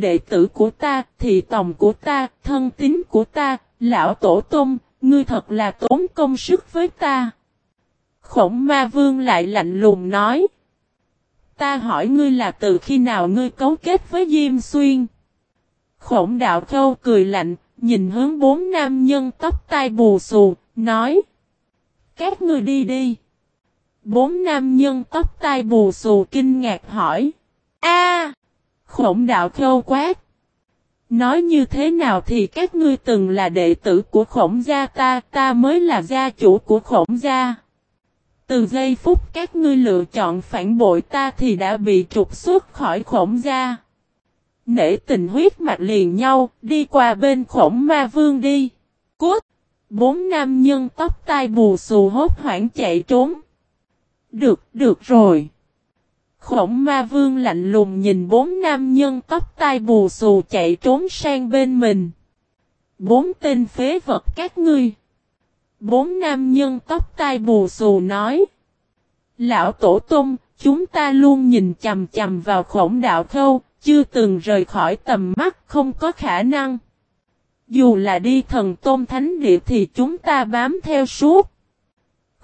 đệ tử của ta, thị tòng của ta, thân tín của ta, lão tổ tông, ngươi thật là tốn công sức với ta. Khổng ma vương lại lạnh lùng nói. Ta hỏi ngươi là từ khi nào ngươi cấu kết với Diêm Xuyên? Khổng đạo khâu cười lạnh, nhìn hướng bốn nam nhân tóc tai bù xù, nói. Các ngươi đi đi. Bốn nam nhân tóc tai bù xù kinh ngạc hỏi. A, Khổng đạo khâu quát. Nói như thế nào thì các ngươi từng là đệ tử của khổng gia ta, ta mới là gia chủ của khổng gia. Từ giây phút các ngươi lựa chọn phản bội ta thì đã bị trục xuất khỏi khổng gia. Nể tình huyết mạch liền nhau, đi qua bên khổng ma vương đi. Cút! Bốn nam nhân tóc tai bù xù hốt hoảng chạy trốn. Được, được rồi. Khổng ma vương lạnh lùng nhìn bốn nam nhân tóc tai bù xù chạy trốn sang bên mình. Bốn tên phế vật các ngươi. Bốn nam nhân tóc tai bù xù nói. Lão Tổ Tông, chúng ta luôn nhìn chầm chầm vào khổng đạo khâu, chưa từng rời khỏi tầm mắt không có khả năng. Dù là đi thần tôn thánh địa thì chúng ta bám theo suốt.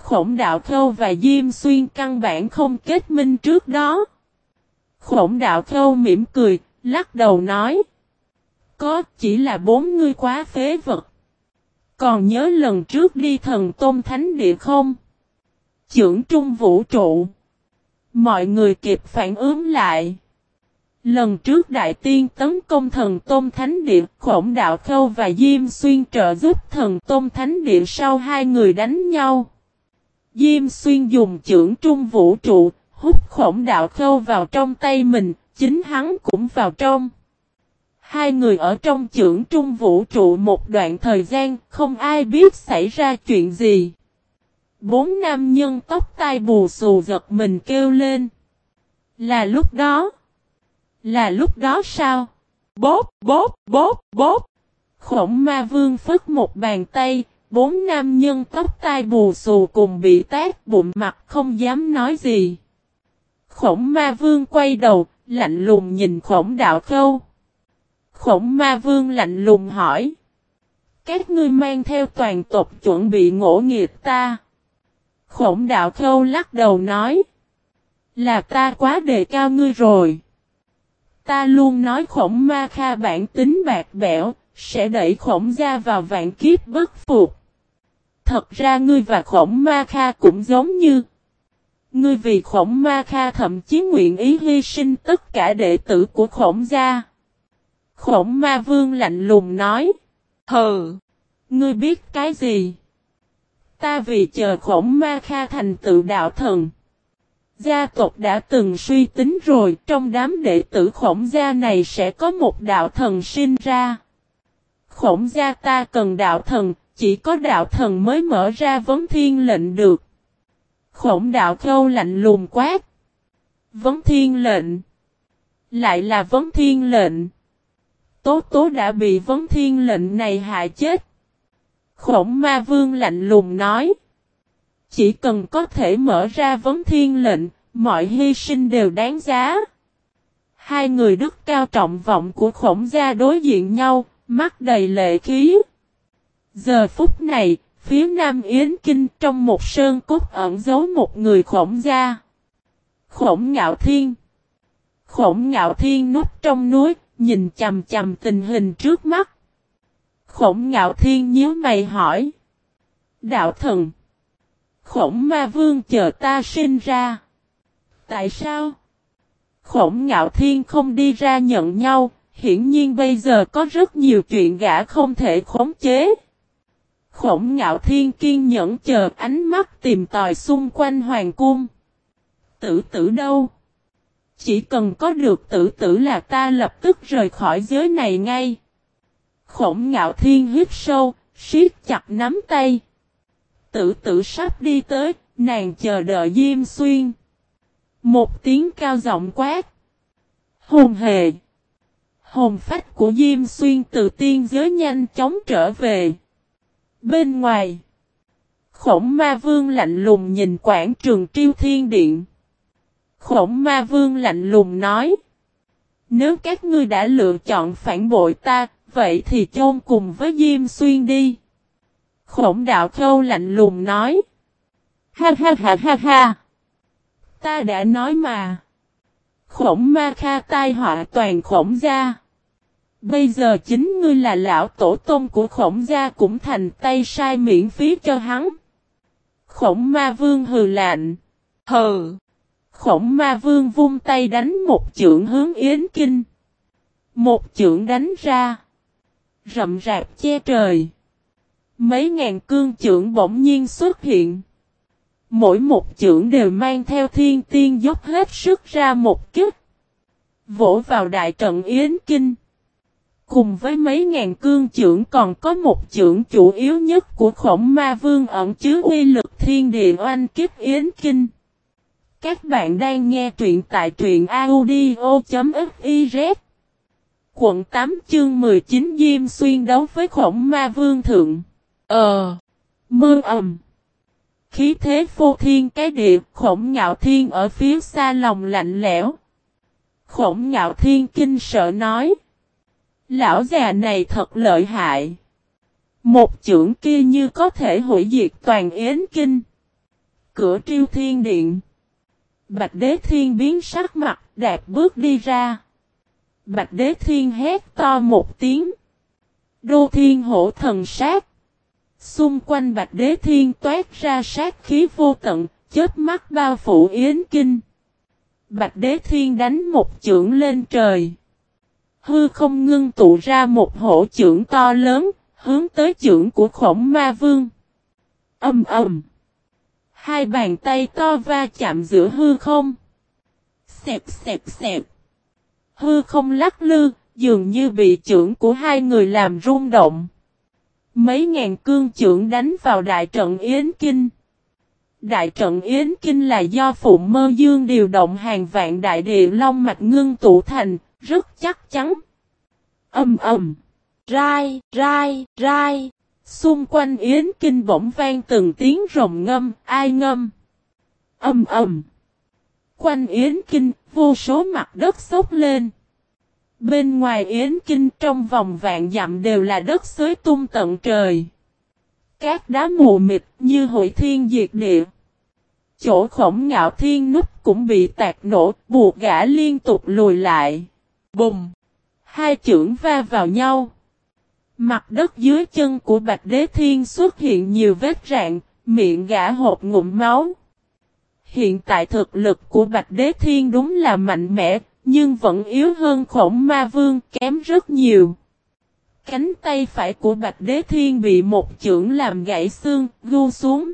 Khổng đạo khâu và Diêm Xuyên căn bản không kết minh trước đó. Khổng đạo khâu mỉm cười, lắc đầu nói. Có chỉ là bốn ngươi quá phế vật. Còn nhớ lần trước đi thần tôn thánh địa không? Chưởng trung vũ trụ. Mọi người kịp phản ứng lại. Lần trước đại tiên tấn công thần Tôn Thánh Địa, Khổng Đạo Khâu và Diêm Xuyên trợ giúp thần Tôn Thánh Địa sau hai người đánh nhau. Diêm Xuyên dùng chưởng trung vũ trụ, hút Khổng Đạo Khâu vào trong tay mình, chính hắn cũng vào trong. Hai người ở trong chưởng trung vũ trụ một đoạn thời gian, không ai biết xảy ra chuyện gì. Bốn nam nhân tóc tai bù xù giật mình kêu lên. Là lúc đó. Là lúc đó sao? Bốp, bốp, bốp, bốp. Khổng ma vương phất một bàn tay, bốn nam nhân tóc tai bù xù cùng bị tát bụng mặt không dám nói gì. Khổng ma vương quay đầu, lạnh lùng nhìn khổng đạo khâu. Khổng ma vương lạnh lùng hỏi. Các ngươi mang theo toàn tộc chuẩn bị ngỗ nghiệt ta. Khổng đạo khâu lắc đầu nói. Là ta quá đề cao ngươi rồi. Ta luôn nói khổng ma kha bản tính bạc bẽo, sẽ đẩy khổng gia vào vạn kiếp bất phục. Thật ra ngươi và khổng ma kha cũng giống như. Ngươi vì khổng ma kha thậm chí nguyện ý hy sinh tất cả đệ tử của khổng gia. Khổng ma vương lạnh lùng nói. Hừ! Ngươi biết cái gì? Ta vì chờ khổng ma kha thành tựu đạo thần. Gia tộc đã từng suy tính rồi trong đám đệ tử khổng gia này sẽ có một đạo thần sinh ra. Khổng gia ta cần đạo thần, chỉ có đạo thần mới mở ra vấn thiên lệnh được. Khổng đạo khâu lạnh lùng quát. Vấn thiên lệnh. Lại là vấn thiên lệnh. Tố tố đã bị vấn thiên lệnh này hại chết. Khổng ma vương lạnh lùng nói. Chỉ cần có thể mở ra vấn thiên lệnh, mọi hy sinh đều đáng giá. Hai người đức cao trọng vọng của khổng gia đối diện nhau, mắt đầy lệ khí. Giờ phút này, phía nam Yến Kinh trong một sơn cốt ẩn giấu một người khổng gia. Khổng ngạo thiên. Khổng ngạo thiên núp trong núi, nhìn chầm chầm tình hình trước mắt. Khổng ngạo thiên nhớ mày hỏi. Đạo thần. Khổng ma vương chờ ta sinh ra. Tại sao? Khổng ngạo thiên không đi ra nhận nhau, hiển nhiên bây giờ có rất nhiều chuyện gã không thể khống chế. Khổng ngạo thiên kiên nhẫn chờ ánh mắt tìm tòi xung quanh hoàng cung. Tử tử đâu? Chỉ cần có được tử tử là ta lập tức rời khỏi giới này ngay. Khổng ngạo thiên hít sâu, siết chặt nắm tay. Tử tử sắp đi tới, nàng chờ đợi Diêm Xuyên. Một tiếng cao giọng quát. Hồn hề. Hồn phách của Diêm Xuyên từ tiên giới nhanh chóng trở về. Bên ngoài. Khổng ma vương lạnh lùng nhìn quảng trường triêu thiên điện. Khổng ma vương lạnh lùng nói. Nếu các ngươi đã lựa chọn phản bội ta, vậy thì chôn cùng với Diêm Xuyên đi. Khổng đạo khâu lạnh lùng nói. Ha ha ha ha ha. Ta đã nói mà. Khổng ma kha tai họa toàn khổng ra Bây giờ chính ngươi là lão tổ tông của khổng gia cũng thành tay sai miễn phí cho hắn. Khổng ma vương hừ lạnh. Hừ. Khổng ma vương vung tay đánh một chưởng hướng Yến Kinh. Một chưởng đánh ra. Rậm rạp che trời. Mấy ngàn cương chưởng bỗng nhiên xuất hiện. Mỗi một chưởng đều mang theo thiên tiên dốc hết sức ra một kích. Vỗ vào đại trận Yến Kinh. Cùng với mấy ngàn cương trưởng còn có một trưởng chủ yếu nhất của khổng ma vương ẩn chứa uy lực thiên địa oanh kiếp Yến Kinh. Các bạn đang nghe truyện tại truyện audio.fiz Quận 8 chương 19 Diêm xuyên đấu với khổng ma vương thượng. Ờ. Mưa ầm. Khí thế phô thiên cái địa, khổng ngạo thiên ở phía xa lòng lạnh lẽo. Khổng ngạo thiên kinh sợ nói. Lão già này thật lợi hại. Một chưởng kia như có thể hủy diệt toàn yến kinh. Cửa triêu thiên điện. Bạch đế thiên biến sắc mặt, đạp bước đi ra. Bạch đế thiên hét to một tiếng. Đô thiên hổ thần sát. Xung quanh bạch đế thiên toát ra sát khí vô tận, chết mắt bao phủ yến kinh. Bạch đế thiên đánh một chưởng lên trời. Hư không ngưng tụ ra một hổ trưởng to lớn, hướng tới trưởng của khổng ma vương. Âm ầm. Hai bàn tay to va chạm giữa hư không. Xẹp xẹp xẹp. Hư không lắc lư, dường như bị trưởng của hai người làm rung động. Mấy ngàn cương trưởng đánh vào đại trận Yến Kinh. Đại trận Yến Kinh là do Phụ Mơ Dương điều động hàng vạn đại địa long mạch ngưng tụ thành, rất chắc chắn. Âm ầm, rai, rai, rai. Xung quanh Yến Kinh bỗng vang từng tiếng rồng ngâm, ai ngâm. Âm ầm. Quanh Yến Kinh, vô số mặt đất sốc lên. Bên ngoài Yến Kinh trong vòng vạn dặm đều là đất xới tung tận trời. Các đá mù mịt như hội thiên diệt địa. Chỗ khổng ngạo thiên nút cũng bị tạc nổ, buộc gã liên tục lùi lại. Bùng! Hai chưởng va vào nhau. Mặt đất dưới chân của Bạch Đế Thiên xuất hiện nhiều vết rạn, miệng gã hộp ngụm máu. Hiện tại thực lực của Bạch Đế Thiên đúng là mạnh mẽ, nhưng vẫn yếu hơn khổng ma vương kém rất nhiều. Cánh tay phải của Bạch Đế Thiên bị một chưởng làm gãy xương, gu xuống.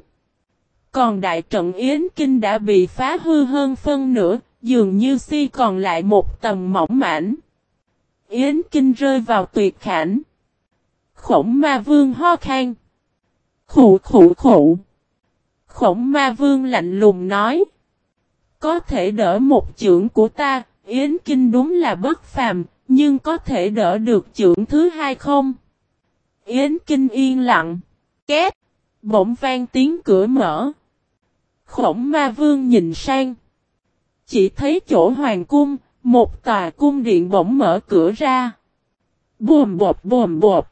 Còn đại trận Yến Kinh đã bị phá hư hơn phân nửa, dường như si còn lại một tầng mỏng mảnh. Yến Kinh rơi vào tuyệt khảnh. Khổng ma vương ho khan. Khủ khủ khủ. Khổng ma vương lạnh lùng nói. Có thể đỡ một chưởng của ta, Yến Kinh đúng là bất phàm, nhưng có thể đỡ được chưởng thứ hai không? Yến Kinh yên lặng. Két. Bỗng vang tiếng cửa mở. Khổng ma vương nhìn sang. Chỉ thấy chỗ hoàng cung, một tòa cung điện bỗng mở cửa ra. Bùm bột bùm bột.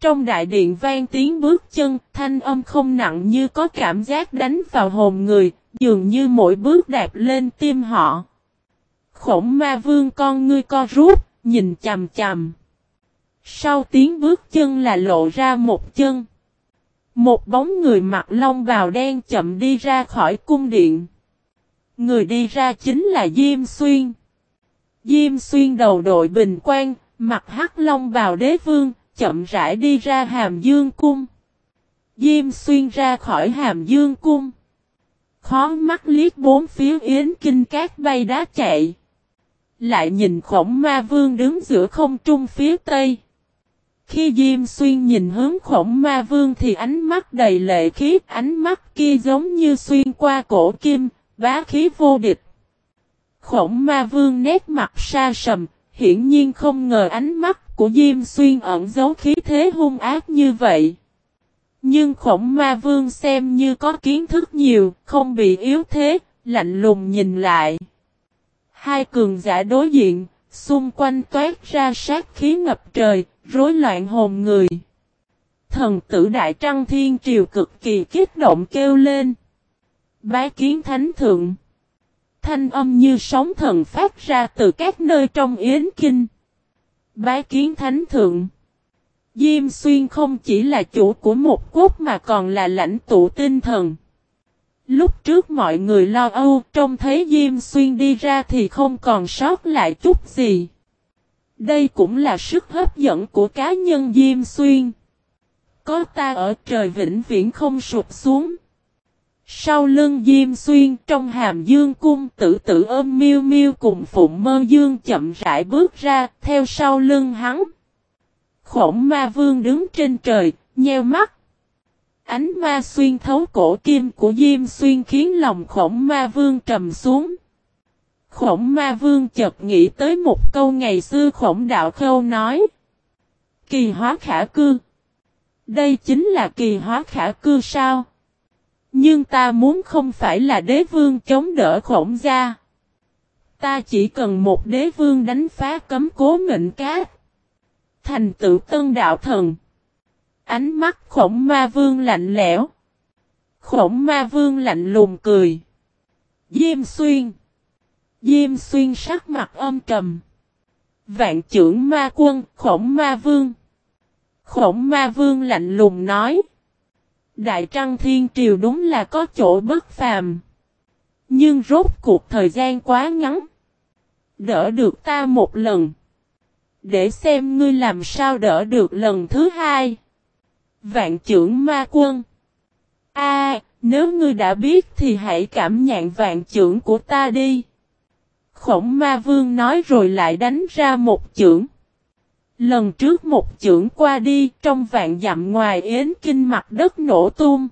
Trong đại điện vang tiếng bước chân, thanh âm không nặng như có cảm giác đánh vào hồn người, dường như mỗi bước đạp lên tim họ. Khổng ma vương con ngươi co rút, nhìn chầm chầm. Sau tiếng bước chân là lộ ra một chân. Một bóng người mặc lông bào đen chậm đi ra khỏi cung điện. Người đi ra chính là Diêm Xuyên. Diêm Xuyên đầu đội bình quan, mặt hắc long vào đế vương, chậm rãi đi ra hàm dương cung. Diêm Xuyên ra khỏi hàm dương cung. Khó mắt liếc bốn phía yến kinh cát bay đá chạy. Lại nhìn khổng ma vương đứng giữa không trung phía tây. Khi Diêm Xuyên nhìn hướng khổng ma vương thì ánh mắt đầy lệ khí, ánh mắt kia giống như xuyên qua cổ kim, bá khí vô địch. Khổng ma vương nét mặt xa sầm, hiển nhiên không ngờ ánh mắt của Diêm Xuyên ẩn giấu khí thế hung ác như vậy. Nhưng khổng ma vương xem như có kiến thức nhiều, không bị yếu thế, lạnh lùng nhìn lại. Hai cường giả đối diện, Xung quanh toát ra sát khí ngập trời, rối loạn hồn người. Thần tử Đại Trăng Thiên Triều cực kỳ kích động kêu lên. Bái kiến thánh thượng. Thanh âm như sóng thần phát ra từ các nơi trong yến kinh. Bái kiến thánh thượng. Diêm xuyên không chỉ là chủ của một quốc mà còn là lãnh tụ tinh thần. Lúc trước mọi người lo âu, trông thấy Diêm Xuyên đi ra thì không còn sót lại chút gì. Đây cũng là sức hấp dẫn của cá nhân Diêm Xuyên. Có ta ở trời vĩnh viễn không sụp xuống. Sau lưng Diêm Xuyên trong hàm dương cung tử tử ôm miêu miêu cùng phụng mơ dương chậm rãi bước ra theo sau lưng hắn. Khổng ma vương đứng trên trời, nheo mắt. Ánh ma xuyên thấu cổ kim của Diêm Xuyên khiến lòng khổng ma vương trầm xuống. Khổng ma vương chợt nghĩ tới một câu ngày xưa khổng đạo khâu nói. Kỳ hóa khả cư. Đây chính là kỳ hóa khả cư sao? Nhưng ta muốn không phải là đế vương chống đỡ khổng gia. Ta chỉ cần một đế vương đánh phá cấm cố mệnh cát. Thành tựu tân đạo thần. Ánh mắt khổng ma vương lạnh lẽo. Khổng ma vương lạnh lùng cười. Diêm xuyên. Diêm xuyên sắc mặt âm trầm. Vạn trưởng ma quân, khổng ma vương. Khổng ma vương lạnh lùng nói. Đại Trăng Thiên Triều đúng là có chỗ bất phàm. Nhưng rốt cuộc thời gian quá ngắn. Đỡ được ta một lần. Để xem ngươi làm sao đỡ được lần thứ hai. Vạn trưởng ma quân. A, nếu ngươi đã biết thì hãy cảm nhận vạn trưởng của ta đi. Khổng ma vương nói rồi lại đánh ra một trưởng. Lần trước một chưởng qua đi trong vạn dặm ngoài yến kinh mặt đất nổ tung.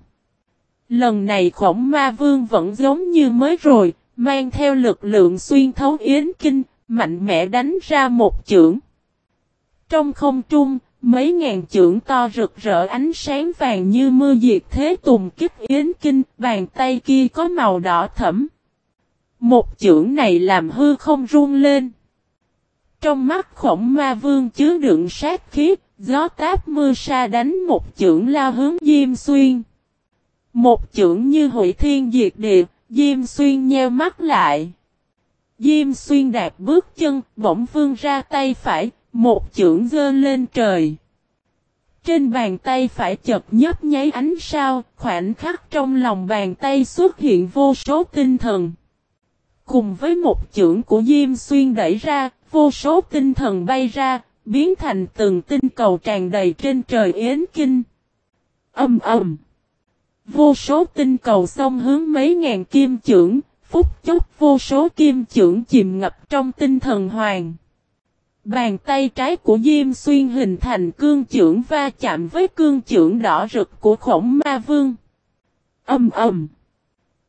Lần này khổng ma vương vẫn giống như mới rồi, mang theo lực lượng xuyên thấu yến kinh, mạnh mẽ đánh ra một chưởng. Trong không trung, mấy ngàn chưởng to rực rỡ ánh sáng vàng như mưa diệt thế tùng kích yến kinh, bàn tay kia có màu đỏ thẫm. Một chưởng này làm hư không run lên. Trong mắt khổng ma vương chứa đựng sát khí, gió táp mưa sa đánh một chưởng lao hướng Diêm Xuyên. Một chưởng như hủy thiên diệt địa, Diêm Xuyên nheo mắt lại. Diêm Xuyên đạp bước chân, bỗng vương ra tay phải, một chưởng dơ lên trời. Trên bàn tay phải chật nhấp nháy ánh sao, khoảnh khắc trong lòng bàn tay xuất hiện vô số tinh thần. Cùng với một chưởng của Diêm Xuyên đẩy ra, vô số tinh thần bay ra, biến thành từng tinh cầu tràn đầy trên trời Yến Kinh. Âm ầm. Vô số tinh cầu xông hướng mấy ngàn kim chưởng, phút chốc vô số kim chưởng chìm ngập trong tinh thần hoàng. Bàn tay trái của Diêm Xuyên hình thành cương chưởng va chạm với cương chưởng đỏ rực của khổng ma vương. Âm ầm.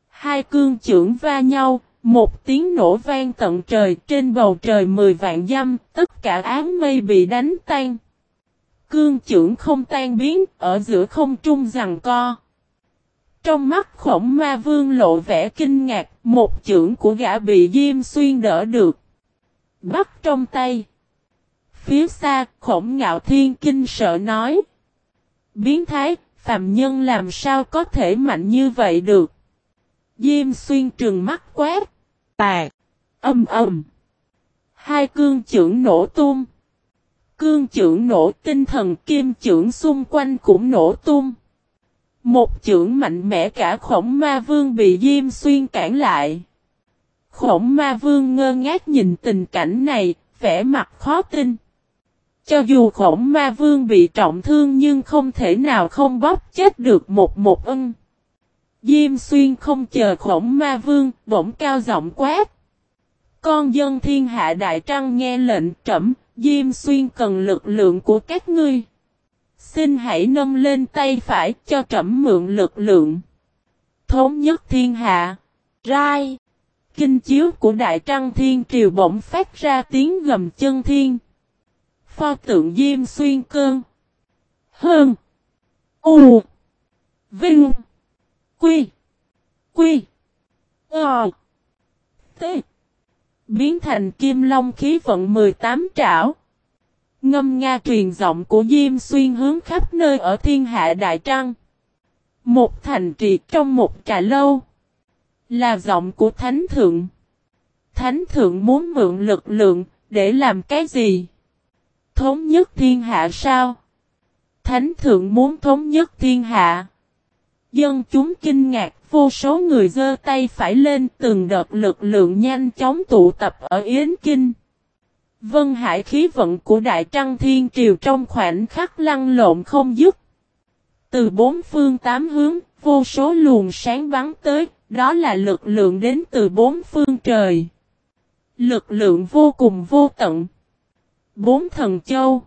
Hai cương chưởng va nhau, một tiếng nổ vang tận trời trên bầu trời mười vạn dăm, tất cả áng mây bị đánh tan. Cương trưởng không tan biến, ở giữa không trung rằng co. Trong mắt khổng ma vương lộ vẻ kinh ngạc, một trưởng của gã bị diêm xuyên đỡ được. Bắt trong tay. Phía xa, khổng ngạo thiên kinh sợ nói. Biến thái, phàm nhân làm sao có thể mạnh như vậy được. Diêm xuyên trừng mắt quát. Tạc. Âm ầm. Hai cương trưởng nổ tung. Cương trưởng nổ tinh thần kim trưởng xung quanh cũng nổ tung. Một trưởng mạnh mẽ cả khổng ma vương bị diêm xuyên cản lại. Khổng ma vương ngơ ngác nhìn tình cảnh này, vẻ mặt khó tin. Cho dù khổng ma vương bị trọng thương nhưng không thể nào không bóp chết được một một ân. Diêm xuyên không chờ khổng ma vương, bỗng cao giọng quát. Con dân thiên hạ đại trăng nghe lệnh trẫm, Diêm xuyên cần lực lượng của các ngươi. Xin hãy nâng lên tay phải cho trẫm mượn lực lượng. Thống nhất thiên hạ. Rai. Kinh chiếu của đại trăng thiên triều bỗng phát ra tiếng gầm chân thiên. Pho tượng Diêm xuyên cơn. Hơn. U. Vinh. Quy. Quy. Ờ. T. Biến thành kim long khí vận 18 trảo. Ngâm nga truyền giọng của Diêm Xuyên hướng khắp nơi ở thiên hạ Đại Trăng. Một thành trì trong một trà lâu. Là giọng của Thánh Thượng. Thánh Thượng muốn mượn lực lượng, để làm cái gì? Thống nhất thiên hạ sao? Thánh Thượng muốn thống nhất thiên hạ. Dân chúng kinh ngạc, vô số người dơ tay phải lên từng đợt lực lượng nhanh chóng tụ tập ở Yến Kinh. Vân Hải khí vận của Đại Trăng Thiên Triều trong khoảnh khắc lăn lộn không dứt. Từ bốn phương tám hướng, vô số luồng sáng bắn tới, đó là lực lượng đến từ bốn phương trời. Lực lượng vô cùng vô tận. Bốn thần châu.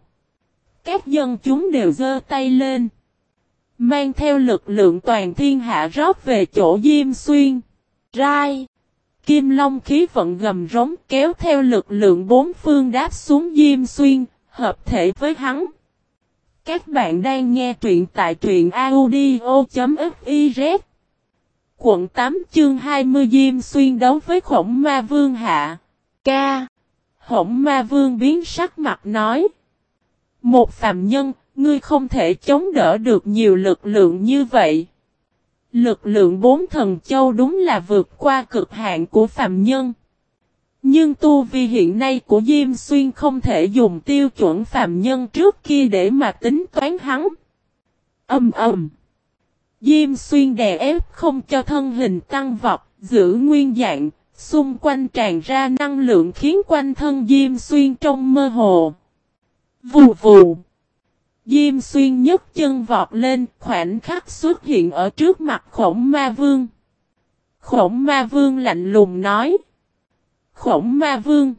Các dân chúng đều giơ tay lên. Mang theo lực lượng toàn thiên hạ rót về chỗ Diêm Xuyên. Rai. Kim Long khí vận gầm rống kéo theo lực lượng bốn phương đáp xuống Diêm Xuyên, hợp thể với hắn. Các bạn đang nghe truyện tại truyện audio.fiz Quận 8 chương 20 Diêm Xuyên đấu với khổng ma vương hạ. Ca. Khổng ma vương biến sắc mặt nói. Một phàm nhân, ngươi không thể chống đỡ được nhiều lực lượng như vậy. Lực lượng bốn thần châu đúng là vượt qua cực hạn của phàm nhân. Nhưng tu vi hiện nay của Diêm Xuyên không thể dùng tiêu chuẩn phàm nhân trước kia để mà tính toán hắn. Âm ầm. Diêm Xuyên đè ép không cho thân hình tăng vọt, giữ nguyên dạng, xung quanh tràn ra năng lượng khiến quanh thân Diêm Xuyên trong mơ hồ. Vù vù. Diêm xuyên nhấc chân vọt lên, khoảnh khắc xuất hiện ở trước mặt khổng ma vương. Khổng ma vương lạnh lùng nói. Khổng ma vương.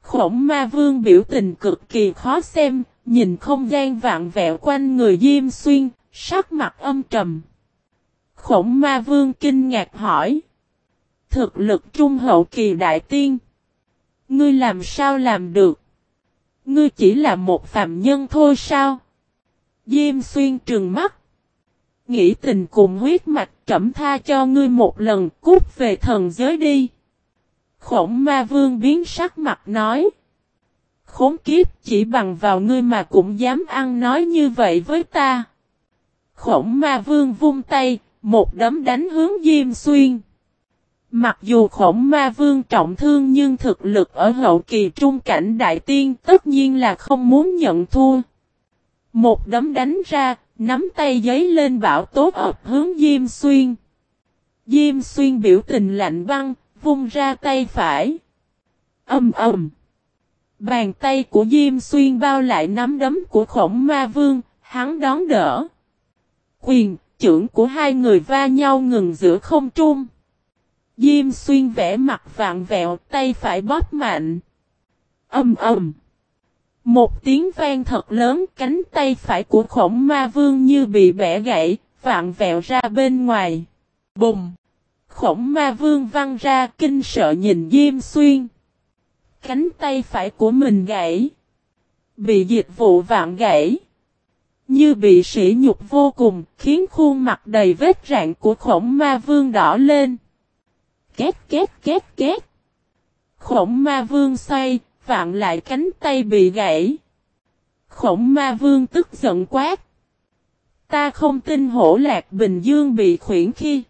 Khổng ma vương biểu tình cực kỳ khó xem, nhìn không gian vạn vẹo quanh người Diêm Xuyên, sắc mặt âm trầm. Khổng ma vương kinh ngạc hỏi. Thực lực trung hậu kỳ đại tiên. Ngươi làm sao làm được? Ngươi chỉ là một phàm nhân thôi sao? Diêm xuyên trừng mắt. Nghĩ tình cùng huyết mạch trẩm tha cho ngươi một lần cút về thần giới đi. Khổng ma vương biến sắc mặt nói. Khốn kiếp chỉ bằng vào ngươi mà cũng dám ăn nói như vậy với ta. Khổng ma vương vung tay, một đấm đánh hướng Diêm Xuyên. Mặc dù khổng ma vương trọng thương nhưng thực lực ở hậu kỳ trung cảnh đại tiên tất nhiên là không muốn nhận thua. Một đấm đánh ra, nắm tay giấy lên bảo tốt ập hướng Diêm Xuyên. Diêm Xuyên biểu tình lạnh băng, vung ra tay phải. Âm ầm. Bàn tay của Diêm Xuyên bao lại nắm đấm của khổng ma vương, hắn đón đỡ. Quyền, trưởng của hai người va nhau ngừng giữa không trung. Diêm xuyên vẽ mặt vạn vẹo tay phải bóp mạnh. Âm ầm. Một tiếng vang thật lớn cánh tay phải của khổng ma vương như bị bẻ gãy, vạn vẹo ra bên ngoài. Bùng! Khổng ma vương văng ra kinh sợ nhìn Diêm Xuyên. Cánh tay phải của mình gãy. Bị dịch vụ vạn gãy. Như bị sỉ nhục vô cùng, khiến khuôn mặt đầy vết rạn của khổng ma vương đỏ lên. Két két két két. Khổng ma vương xoay, vạn lại cánh tay bị gãy. Khổng ma vương tức giận quát. Ta không tin hổ lạc Bình Dương bị khuyển khi.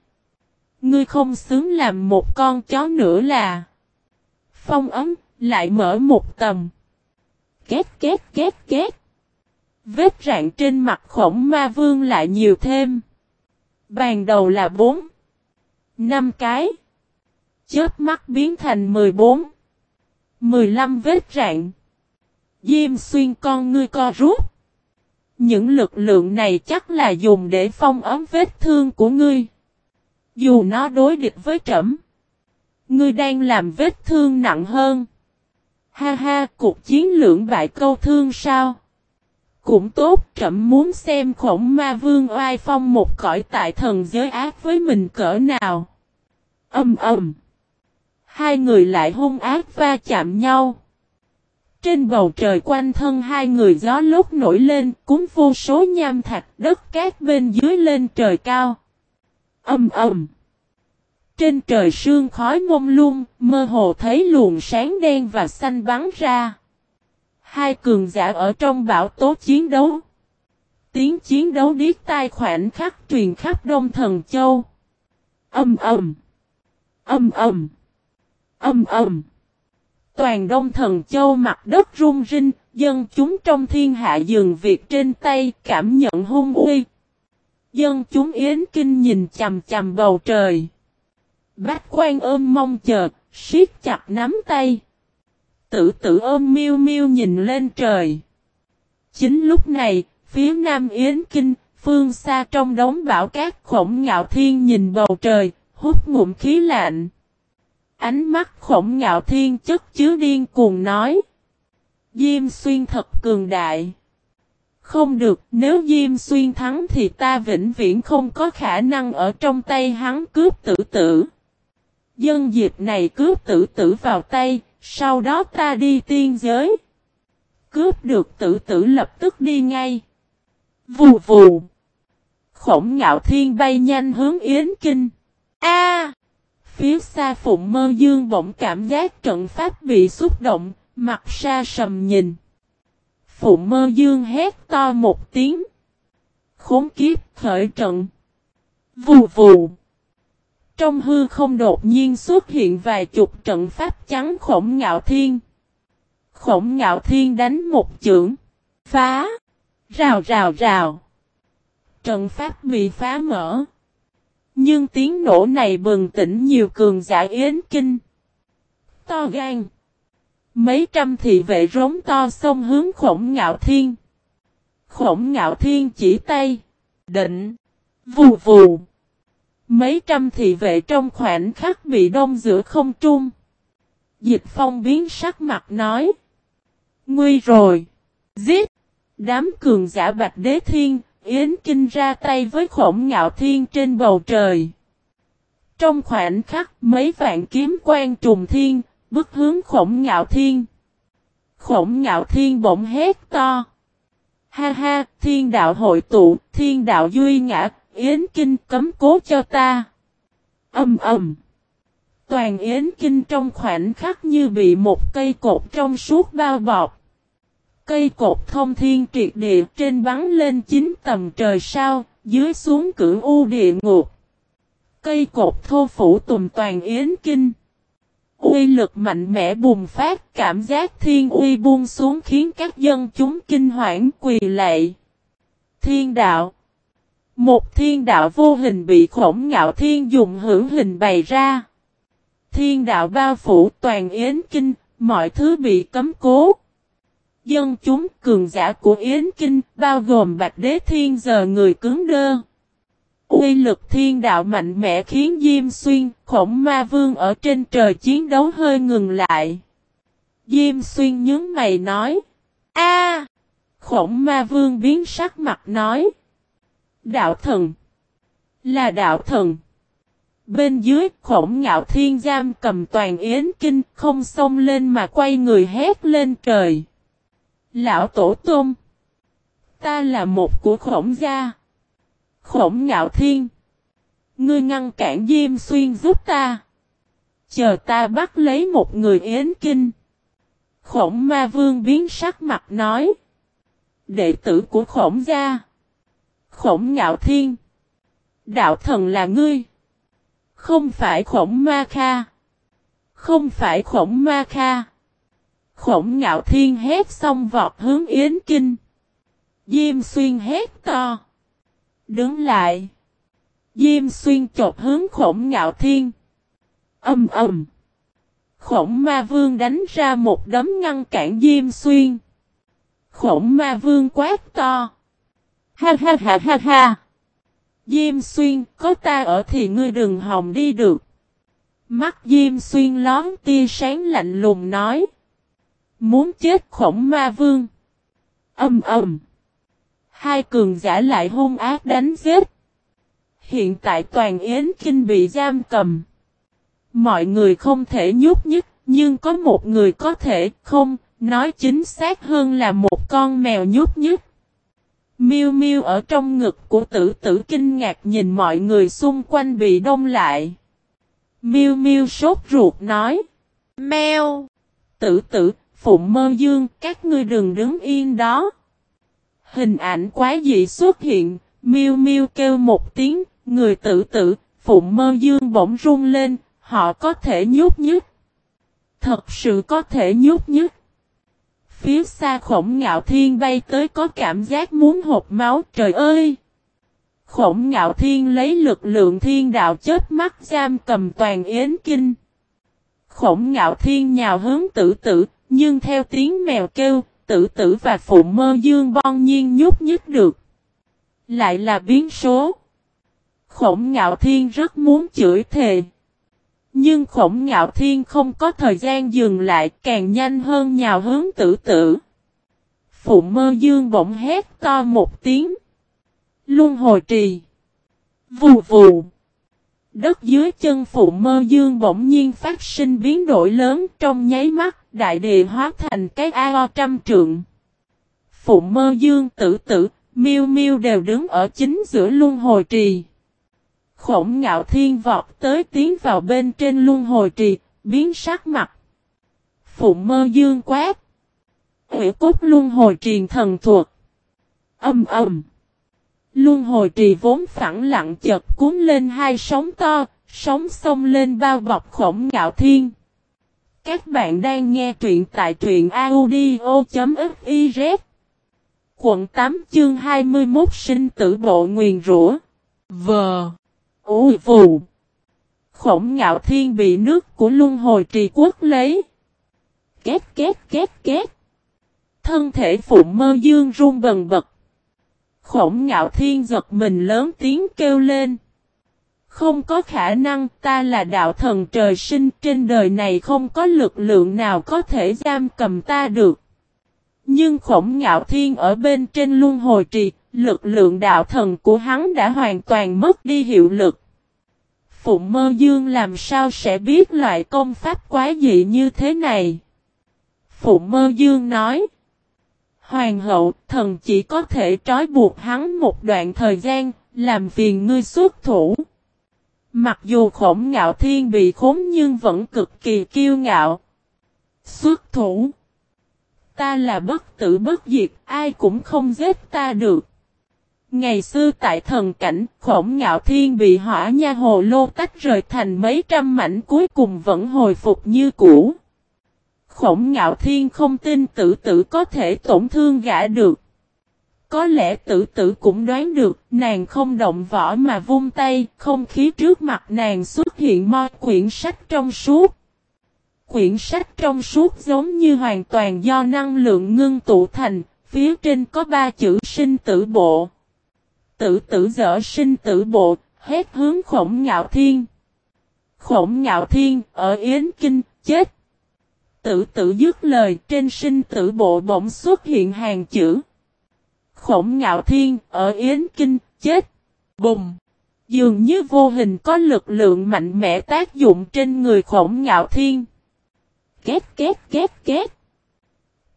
Ngươi không xứng làm một con chó nữa là. Phong ấm, lại mở một tầm. Két két két két. Vết rạn trên mặt khổng ma vương lại nhiều thêm. Bàn đầu là bốn. Năm cái chớp mắt biến thành 14. 15 vết rạn. Diêm xuyên con ngươi co rút. Những lực lượng này chắc là dùng để phong ấm vết thương của ngươi. Dù nó đối địch với trẫm. Ngươi đang làm vết thương nặng hơn. Ha ha, cuộc chiến lưỡng bại câu thương sao? Cũng tốt, trẫm muốn xem khổng ma vương oai phong một cõi tại thần giới ác với mình cỡ nào. Âm ầm. Hai người lại hung ác va chạm nhau. Trên bầu trời quanh thân hai người gió lúc nổi lên, cuốn vô số nham thạch đất cát bên dưới lên trời cao. Âm ầm. trên trời sương khói mông lung, mơ hồ thấy luồng sáng đen và xanh bắn ra. Hai cường giả ở trong bão tố chiến đấu. Tiếng chiến đấu điếc tai khoảnh khắc truyền khắp Đông Thần Châu. Âm ầm. Âm ầm. Âm ầm. Toàn Đông Thần Châu mặt đất rung rinh, dân chúng trong thiên hạ dừng việc trên tay cảm nhận hung uy. Dân chúng yến kinh nhìn chằm chằm bầu trời. Bách quan ôm mong chờ, siết chặt nắm tay. Tử tử ôm miêu miêu nhìn lên trời. Chính lúc này, phía nam yến kinh, phương xa trong đống bão cát khổng ngạo thiên nhìn bầu trời, hút ngụm khí lạnh. Ánh mắt khổng ngạo thiên chất chứa điên cuồng nói. Diêm xuyên thật cường đại. Không được, nếu Diêm Xuyên thắng thì ta vĩnh viễn không có khả năng ở trong tay hắn cướp tử tử. Dân diệt này cướp tử tử vào tay, sau đó ta đi tiên giới. Cướp được tử tử lập tức đi ngay. Vù vù. Khổng ngạo thiên bay nhanh hướng Yến Kinh. A! Phía xa Phụng Mơ Dương bỗng cảm giác trận pháp bị xúc động, mặt xa sầm nhìn. Phụng Mơ Dương hét to một tiếng. Khốn kiếp khởi trận. Vù vù. Trong hư không đột nhiên xuất hiện vài chục trận pháp trắng khổng ngạo thiên. Khổng ngạo thiên đánh một chưởng. Phá. Rào rào rào. Trận pháp bị phá mở. Nhưng tiếng nổ này bừng tỉnh nhiều cường giả yến kinh. To gan. Mấy trăm thị vệ rống to xông hướng khổng ngạo thiên. Khổng ngạo thiên chỉ tay. Định. Vù vù. Mấy trăm thị vệ trong khoảnh khắc bị đông giữa không trung. Dịch phong biến sắc mặt nói. Nguy rồi. Giết. Đám cường giả bạch đế thiên, Yến Kinh ra tay với khổng ngạo thiên trên bầu trời. Trong khoảnh khắc mấy vạn kiếm quan trùng thiên, bức hướng khổng ngạo thiên. Khổng ngạo thiên bỗng hét to. Ha ha, thiên đạo hội tụ, thiên đạo duy ngã, Yến Kinh cấm cố cho ta. Âm ầm. Toàn Yến Kinh trong khoảnh khắc như bị một cây cột trong suốt bao bọc. Cây cột thông thiên triệt địa trên bắn lên chín tầm trời sao, dưới xuống cửu u địa ngục. Cây cột thô phủ tùm toàn Yến Kinh. Uy lực mạnh mẽ bùng phát, cảm giác thiên uy buông xuống khiến các dân chúng kinh hoảng quỳ lạy. Thiên đạo một thiên đạo vô hình bị khổng ngạo thiên dùng hữu hình bày ra. Thiên đạo bao phủ toàn Yến Kinh, mọi thứ bị cấm cố. Dân chúng cường giả của Yến Kinh, bao gồm Bạch Đế Thiên giờ người cứng đơ. Uy lực thiên đạo mạnh mẽ khiến Diêm Xuyên, khổng ma vương ở trên trời chiến đấu hơi ngừng lại. Diêm Xuyên nhớ mày nói. a Khổng ma vương biến sắc mặt nói. Đạo thần. Là đạo thần. Bên dưới khổng ngạo thiên giam cầm toàn yến kinh không xông lên mà quay người hét lên trời. Lão tổ tôm. Ta là một của khổng gia. Khổng ngạo thiên. Ngươi ngăn cản Diêm Xuyên giúp ta. Chờ ta bắt lấy một người yến kinh. Khổng ma vương biến sắc mặt nói. Đệ tử của khổng gia. Khổng ngạo thiên. Đạo thần là ngươi. Không phải khổng ma kha. Không phải khổng ma kha. Khổng ngạo thiên hét xong vọt hướng Yến Kinh. Diêm xuyên hét to. Đứng lại. Diêm xuyên chột hướng khổng ngạo thiên. Âm ầm. Khổng ma vương đánh ra một đấm ngăn cản Diêm xuyên. Khổng ma vương quát to. Ha ha ha ha ha. Diêm xuyên, có ta ở thì ngươi đừng hòng đi được. Mắt Diêm xuyên lón tia sáng lạnh lùng nói. Muốn chết khổng ma vương. Âm ầm. Hai cường giả lại hung ác đánh giết. Hiện tại toàn Yến Kinh bị giam cầm. Mọi người không thể nhúc nhích, nhưng có một người có thể không, nói chính xác hơn là một con mèo nhúc nhích. Miu Miu ở trong ngực của tử tử kinh ngạc nhìn mọi người xung quanh bị đông lại. Miêu Miêu sốt ruột nói. Mèo. Tử tử, Phụng Mơ Dương, các ngươi đừng đứng yên đó. Hình ảnh quá dị xuất hiện, Miêu Miêu kêu một tiếng, người tự tử, Phụng Mơ Dương bỗng rung lên, họ có thể nhút nhứt. Thật sự có thể nhút nhứt. Phía xa khổng ngạo thiên bay tới có cảm giác muốn hộp máu trời ơi. Khổng ngạo thiên lấy lực lượng thiên đạo chết mắt giam cầm toàn yến kinh. Khổng ngạo thiên nhào hướng tử tử, nhưng theo tiếng mèo kêu, tử tử và phụ mơ dương bon nhiên nhúc nhích được. Lại là biến số. Khổng ngạo thiên rất muốn chửi thề. Nhưng khổng ngạo thiên không có thời gian dừng lại càng nhanh hơn nhào hướng tử tử. Phụ mơ dương bỗng hét to một tiếng. Luân hồi trì. Vù vù. Đất dưới chân phụ mơ dương bỗng nhiên phát sinh biến đổi lớn trong nháy mắt, đại địa hóa thành cái ao trăm trượng. Phụ mơ dương tử tử, miêu miêu đều đứng ở chính giữa luân hồi trì. Khổng ngạo thiên vọt tới tiến vào bên trên luân hồi trì, biến sắc mặt. Phụ mơ dương quát. Hủy cốt luân hồi truyền thần thuộc. Âm ầm. Luân hồi trì vốn phẳng lặng chợt cuốn lên hai sóng to, sóng sông lên bao bọc khổng ngạo thiên. Các bạn đang nghe truyện tại truyện audio.fiz Quận 8 chương 21 sinh tử bộ nguyền rủa. Vờ Ôi vù Khổng ngạo thiên bị nước của luân hồi trì quốc lấy. Két két két két. Thân thể phụ mơ dương run bần bật. Khổng ngạo thiên giật mình lớn tiếng kêu lên. Không có khả năng ta là đạo thần trời sinh trên đời này không có lực lượng nào có thể giam cầm ta được. Nhưng khổng ngạo thiên ở bên trên luân hồi trì, lực lượng đạo thần của hắn đã hoàn toàn mất đi hiệu lực. Phụng mơ dương làm sao sẽ biết loại công pháp quá dị như thế này? Phụng mơ dương nói. Hoàng hậu, thần chỉ có thể trói buộc hắn một đoạn thời gian, làm phiền ngươi xuất thủ. Mặc dù khổng ngạo thiên bị khốn nhưng vẫn cực kỳ kiêu ngạo. Xuất thủ. Ta là bất tử bất diệt, ai cũng không giết ta được. Ngày xưa tại thần cảnh, khổng ngạo thiên bị hỏa nha hồ lô tách rời thành mấy trăm mảnh cuối cùng vẫn hồi phục như cũ. Khổng ngạo thiên không tin tử tử có thể tổn thương gã được. Có lẽ tử tử cũng đoán được, nàng không động võ mà vung tay, không khí trước mặt nàng xuất hiện mo quyển sách trong suốt. Quyển sách trong suốt giống như hoàn toàn do năng lượng ngưng tụ thành, phía trên có ba chữ sinh tử bộ. Tử tử dở sinh tử bộ, hét hướng khổng ngạo thiên. Khổng ngạo thiên, ở Yến Kinh, chết tử tử dứt lời trên sinh tử bộ bỗng xuất hiện hàng chữ. Khổng ngạo thiên ở Yến Kinh chết. Bùng. Dường như vô hình có lực lượng mạnh mẽ tác dụng trên người khổng ngạo thiên. Két két két két.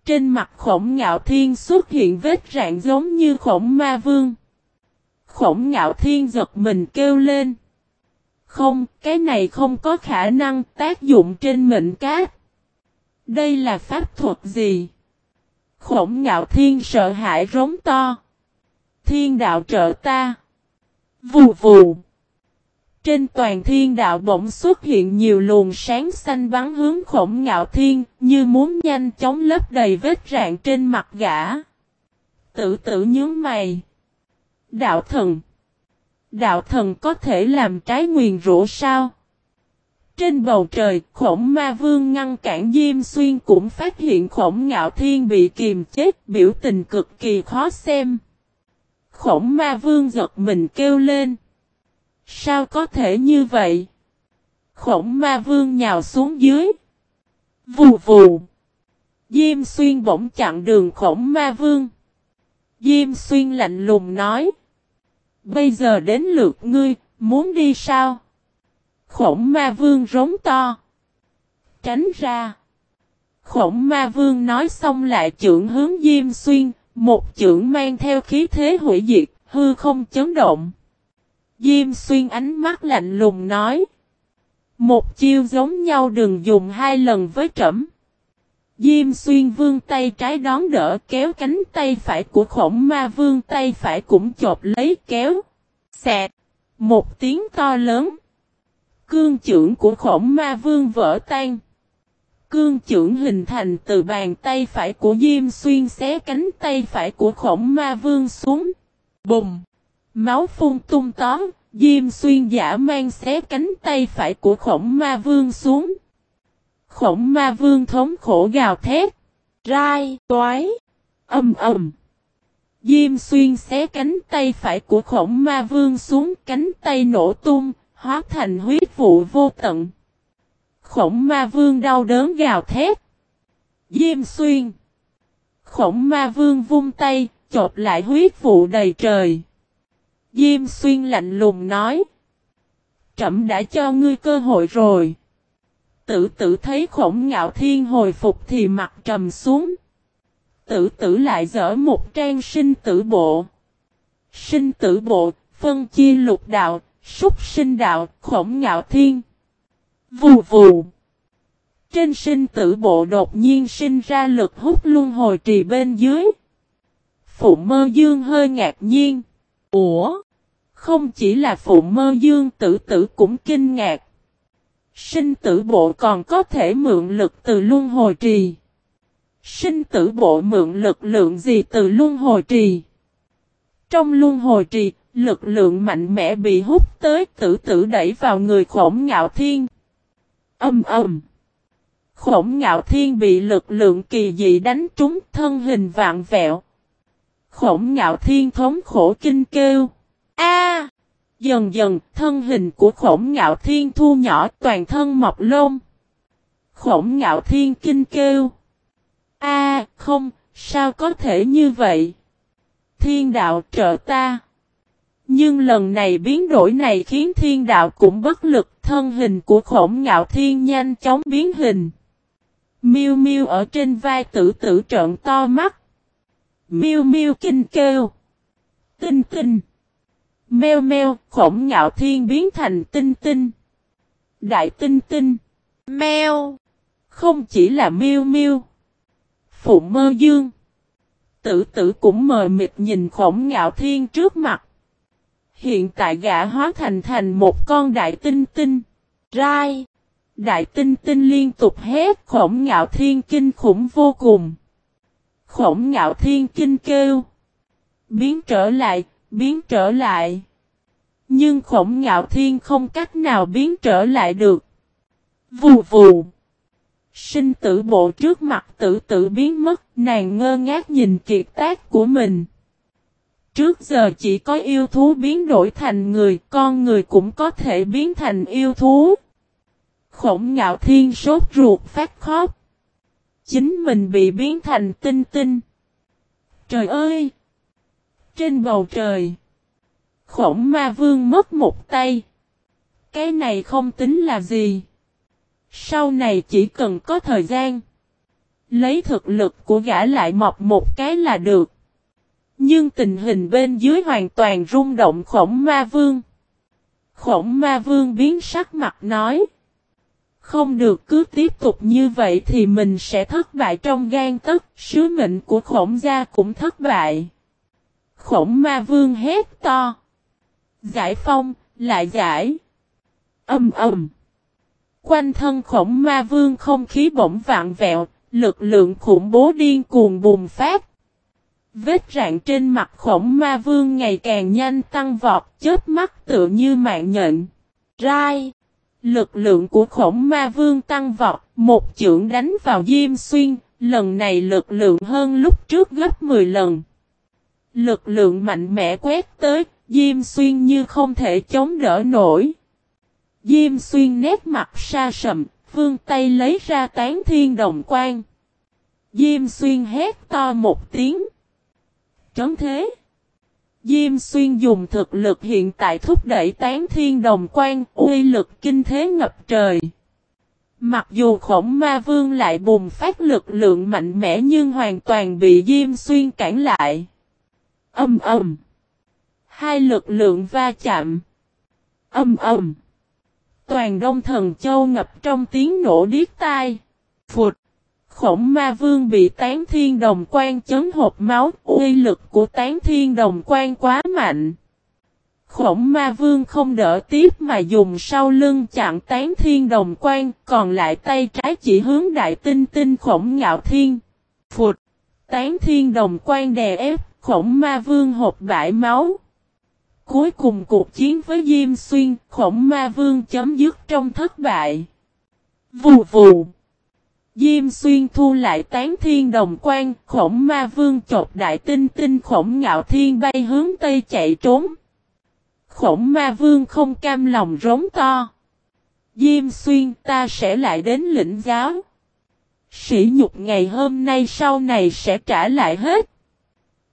Trên mặt khổng ngạo thiên xuất hiện vết rạn giống như khổng ma vương. Khổng ngạo thiên giật mình kêu lên. Không, cái này không có khả năng tác dụng trên mệnh cát. Đây là pháp thuật gì? Khổng ngạo thiên sợ hãi rống to. Thiên đạo trợ ta. Vù vù. Trên toàn thiên đạo bỗng xuất hiện nhiều luồng sáng xanh bắn hướng khổng ngạo thiên, như muốn nhanh chóng lấp đầy vết rạn trên mặt gã. Tự tử nhướng mày. Đạo thần. Đạo thần có thể làm trái nguyền rủa sao? Trên bầu trời, khổng ma vương ngăn cản Diêm Xuyên cũng phát hiện khổng ngạo thiên bị kìm chết, biểu tình cực kỳ khó xem. Khổng ma vương giật mình kêu lên. Sao có thể như vậy? Khổng ma vương nhào xuống dưới. Vù vù. Diêm xuyên bỗng chặn đường khổng ma vương. Diêm xuyên lạnh lùng nói. Bây giờ đến lượt ngươi, muốn đi sao? Khổng ma vương rống to. Tránh ra. Khổng ma vương nói xong lại trưởng hướng Diêm Xuyên, một trưởng mang theo khí thế hủy diệt, hư không chấn động. Diêm Xuyên ánh mắt lạnh lùng nói. Một chiêu giống nhau đừng dùng hai lần với trẩm. Diêm xuyên vương tay trái đón đỡ kéo cánh tay phải của khổng ma vương tay phải cũng chộp lấy kéo. Xẹt. Một tiếng to lớn. Cương trưởng của khổng ma vương vỡ tan. Cương trưởng hình thành từ bàn tay phải của Diêm Xuyên xé cánh tay phải của khổng ma vương xuống. Bùng! Máu phun tung tóm, Diêm Xuyên giả mang xé cánh tay phải của khổng ma vương xuống. Khổng ma vương thống khổ gào thét. Rai, toái, âm ầm. Diêm xuyên xé cánh tay phải của khổng ma vương xuống cánh tay nổ tung, hóa thành huyết vụ vô tận. Khổng ma vương đau đớn gào thét. Diêm xuyên. Khổng ma vương vung tay, chộp lại huyết vụ đầy trời. Diêm xuyên lạnh lùng nói. Trẩm đã cho ngươi cơ hội rồi. Tử tử thấy khổng ngạo thiên hồi phục thì mặt trầm xuống. Tử tử lại dở một trang sinh tử bộ. Sinh tử bộ, phân chia lục đạo, súc sinh đạo, khổng ngạo thiên. Vù vù. Trên sinh tử bộ đột nhiên sinh ra lực hút luân hồi trì bên dưới. Phụ mơ dương hơi ngạc nhiên. Ủa? Không chỉ là phụ mơ dương tử tử cũng kinh ngạc. Sinh tử bộ còn có thể mượn lực từ luân hồi trì. Sinh tử bộ mượn lực lượng gì từ luân hồi trì? Trong luân hồi trì, lực lượng mạnh mẽ bị hút tới tử tử đẩy vào người khổng ngạo thiên. Âm ầm. Khổng ngạo thiên bị lực lượng kỳ dị đánh trúng thân hình vạn vẹo. Khổng ngạo thiên thống khổ kinh kêu. A! Dần dần, thân hình của khổng ngạo thiên thu nhỏ toàn thân mọc lông. Khổng ngạo thiên kinh kêu. A, không, sao có thể như vậy? Thiên đạo trợ ta. Nhưng lần này biến đổi này khiến thiên đạo cũng bất lực thân hình của khổng ngạo thiên nhanh chóng biến hình. Miêu miêu ở trên vai tử tử trợn to mắt. Miêu miêu kinh kêu. Tinh tinh. Meo meo, khổng ngạo thiên biến thành tinh tinh. Đại tinh tinh. Meo. Không chỉ là miêu miêu. Phụ mơ dương. Tử tử cũng mờ mịt nhìn khổng ngạo thiên trước mặt. Hiện tại gã hóa thành thành một con đại tinh tinh. Rai. Đại tinh tinh liên tục hét khổng ngạo thiên kinh khủng vô cùng. Khổng ngạo thiên kinh kêu. Biến trở lại, biến trở lại. Nhưng khổng ngạo thiên không cách nào biến trở lại được. Vù vù. Sinh tử bộ trước mặt tử tử biến mất, nàng ngơ ngác nhìn kiệt tác của mình. Trước giờ chỉ có yêu thú biến đổi thành người, con người cũng có thể biến thành yêu thú. Khổng ngạo thiên sốt ruột phát khóc. Chính mình bị biến thành tinh tinh. Trời ơi! Trên bầu trời. Khổng ma vương mất một tay. Cái này không tính là gì. Sau này chỉ cần có thời gian. Lấy thực lực của gã lại mọc một cái là được. Nhưng tình hình bên dưới hoàn toàn rung động khổng ma vương. Khổng ma vương biến sắc mặt nói. Không được cứ tiếp tục như vậy thì mình sẽ thất bại trong gan tất sứ mệnh của khổng gia cũng thất bại. Khổng ma vương hét to. Giải phong, lại giải. Âm ầm. Quanh thân khổng ma vương không khí bỗng vạn vẹo, lực lượng khủng bố điên cuồng bùng phát. Vết rạn trên mặt khổng ma vương ngày càng nhanh tăng vọt chết mắt tựa như mạng nhện. Rai. Lực lượng của khổng ma vương tăng vọt, một chưởng đánh vào Diêm Xuyên, lần này lực lượng hơn lúc trước gấp 10 lần. Lực lượng mạnh mẽ quét tới, Diêm Xuyên như không thể chống đỡ nổi. Diêm Xuyên nét mặt xa sầm, vương tay lấy ra tán thiên đồng quan. Diêm Xuyên hét to một tiếng. Trấn thế. Diêm Xuyên dùng thực lực hiện tại thúc đẩy tán thiên đồng quan, uy lực kinh thế ngập trời. Mặc dù khổng ma vương lại bùng phát lực lượng mạnh mẽ nhưng hoàn toàn bị Diêm Xuyên cản lại. Âm ầm. Hai lực lượng va chạm. Âm ầm. Toàn Đông Thần Châu ngập trong tiếng nổ điếc tai. Phụt! Khổng ma vương bị tán thiên đồng quan chấn hộp máu, uy lực của tán thiên đồng quan quá mạnh. Khổng ma vương không đỡ tiếp mà dùng sau lưng chặn tán thiên đồng quan, còn lại tay trái chỉ hướng đại tinh tinh khổng ngạo thiên. Phụt! Tán thiên đồng quan đè ép, khổng ma vương hộp bãi máu. Cuối cùng cuộc chiến với Diêm Xuyên, khổng ma vương chấm dứt trong thất bại. Vù vù! Diêm xuyên thu lại tán thiên đồng quan, khổng ma vương chột đại tinh tinh khổng ngạo thiên bay hướng tây chạy trốn. Khổng ma vương không cam lòng rống to. Diêm xuyên ta sẽ lại đến lĩnh giáo. Sỉ nhục ngày hôm nay sau này sẽ trả lại hết.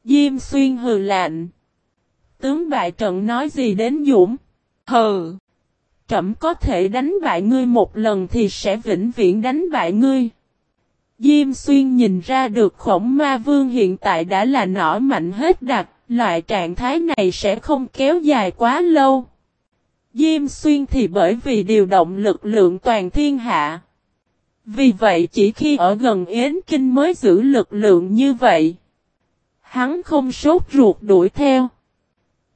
Diêm xuyên hừ lạnh. Tướng bại trận nói gì đến dũng? Hừ trẫm có thể đánh bại ngươi một lần thì sẽ vĩnh viễn đánh bại ngươi. Diêm xuyên nhìn ra được khổng ma vương hiện tại đã là nỏ mạnh hết đặc, loại trạng thái này sẽ không kéo dài quá lâu. Diêm xuyên thì bởi vì điều động lực lượng toàn thiên hạ. Vì vậy chỉ khi ở gần Yến Kinh mới giữ lực lượng như vậy. Hắn không sốt ruột đuổi theo.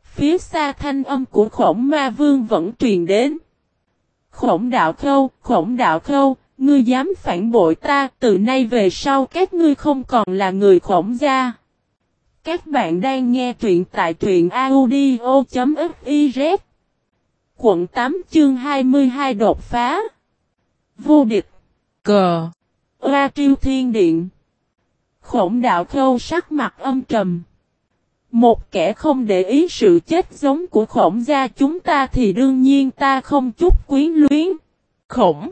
Phía xa thanh âm của khổng ma vương vẫn truyền đến. Khổng đạo khâu, khổng đạo khâu, ngươi dám phản bội ta, từ nay về sau các ngươi không còn là người khổng gia. Các bạn đang nghe truyện tại truyện audio.fiz Quận 8 chương 22 đột phá. Vô địch. Cờ ra triêu thiên điện. Khổng đạo khâu sắc mặt âm trầm một kẻ không để ý sự chết giống của khổng gia chúng ta thì đương nhiên ta không chút quyến luyến. Khổng.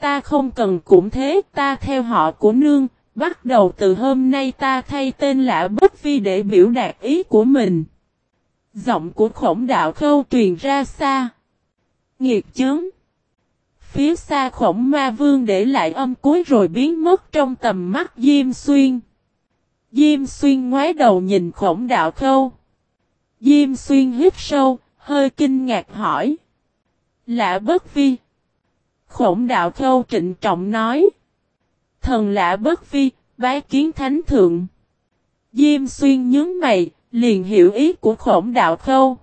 Ta không cần cũng thế, ta theo họ của nương, bắt đầu từ hôm nay ta thay tên lạ bất vi để biểu đạt ý của mình. Giọng của khổng đạo khâu truyền ra xa. Nghiệt chướng. Phía xa khổng ma vương để lại âm cuối rồi biến mất trong tầm mắt Diêm Xuyên. Diêm xuyên ngoái đầu nhìn khổng đạo khâu. Diêm xuyên hít sâu, hơi kinh ngạc hỏi. Lạ bất vi. Khổng đạo khâu trịnh trọng nói. Thần lạ bất vi, bái kiến thánh thượng. Diêm xuyên nhướng mày, liền hiểu ý của khổng đạo khâu.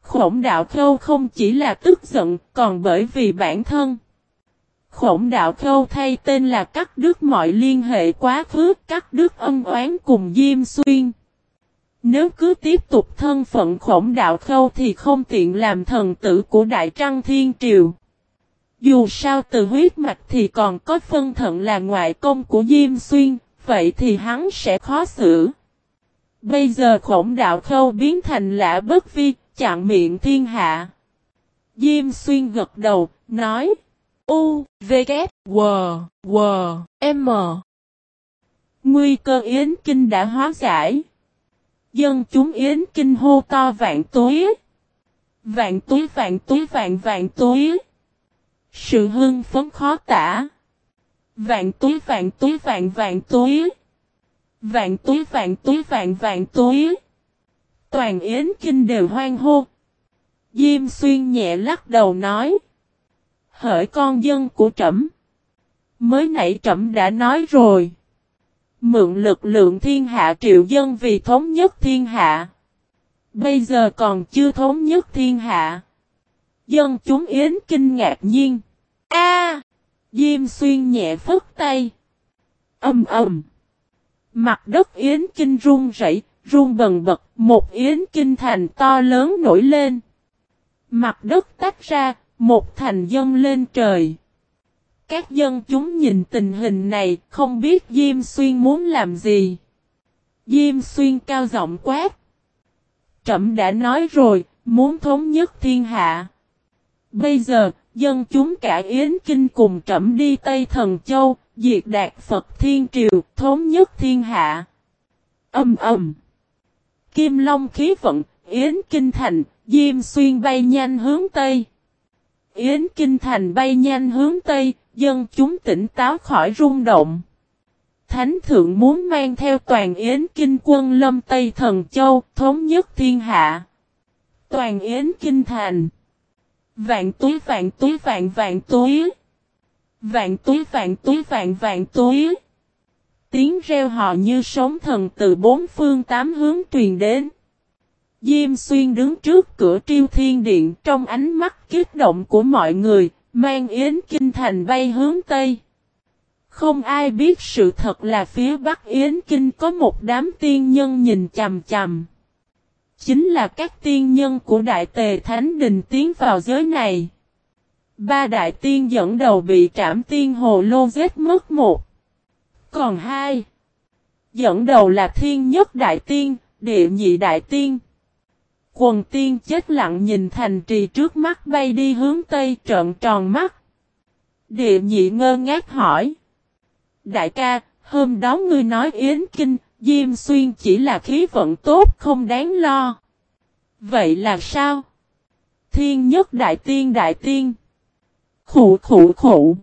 Khổng đạo khâu không chỉ là tức giận, còn bởi vì bản thân. Khổng đạo khâu thay tên là cắt đứt mọi liên hệ quá khứ, cắt đứt ân oán cùng Diêm Xuyên. Nếu cứ tiếp tục thân phận khổng đạo khâu thì không tiện làm thần tử của Đại Trăng Thiên Triều. Dù sao từ huyết mạch thì còn có phân thận là ngoại công của Diêm Xuyên, vậy thì hắn sẽ khó xử. Bây giờ khổng đạo khâu biến thành lạ bất vi, chặn miệng thiên hạ. Diêm Xuyên gật đầu, nói. U, V, K, W, W, M. Nguy cơ Yến Kinh đã hóa giải. Dân chúng Yến Kinh hô to vạn túi. Vạn túi vạn túi vạn vạn túi. Sự hưng phấn khó tả. Vạn túi vạn túi vạn vạn túi. Vạn túi vạn túi vạn vạn túi. Toàn Yến Kinh đều hoang hô. Diêm xuyên nhẹ lắc đầu nói. Hỡi con dân của trẫm Mới nãy trẫm đã nói rồi. Mượn lực lượng thiên hạ triệu dân vì thống nhất thiên hạ. Bây giờ còn chưa thống nhất thiên hạ. Dân chúng yến kinh ngạc nhiên. A! Diêm xuyên nhẹ phất tay. Âm ầm. Mặt đất yến kinh run rẩy, run bần bật, một yến kinh thành to lớn nổi lên. Mặt đất tách ra, một thành dân lên trời. Các dân chúng nhìn tình hình này không biết Diêm Xuyên muốn làm gì. Diêm Xuyên cao giọng quát. Trẩm đã nói rồi, muốn thống nhất thiên hạ. Bây giờ, dân chúng cả Yến Kinh cùng trẩm đi Tây Thần Châu, diệt đạt Phật Thiên Triều, thống nhất thiên hạ. Âm ầm. Kim Long khí vận, Yến Kinh Thành, Diêm Xuyên bay nhanh hướng Tây. Yến Kinh Thành bay nhanh hướng Tây, dân chúng tỉnh táo khỏi rung động. Thánh thượng muốn mang theo toàn Yến Kinh quân lâm Tây Thần Châu, thống nhất thiên hạ. Toàn Yến Kinh Thành. Vạn túi vạn túi vạn vạn túi. Vạn túi vạn túi vạn vạn túi. Tiếng reo họ như sóng thần từ bốn phương tám hướng truyền đến. Diêm xuyên đứng trước cửa triêu thiên điện trong ánh mắt kích động của mọi người, mang yến kinh thành bay hướng Tây. Không ai biết sự thật là phía Bắc Yến Kinh có một đám tiên nhân nhìn chằm chằm. Chính là các tiên nhân của Đại Tề Thánh Đình tiến vào giới này. Ba đại tiên dẫn đầu bị trảm tiên hồ lô giết mất một. Còn hai. Dẫn đầu là thiên nhất đại tiên, địa nhị đại tiên. Quần tiên chết lặng nhìn thành trì trước mắt bay đi hướng tây trợn tròn mắt. Địa nhị ngơ ngác hỏi. Đại ca, hôm đó ngươi nói Yến Kinh, Diêm Xuyên chỉ là khí vận tốt không đáng lo. Vậy là sao? Thiên nhất đại tiên đại tiên. Khủ khủ khủ.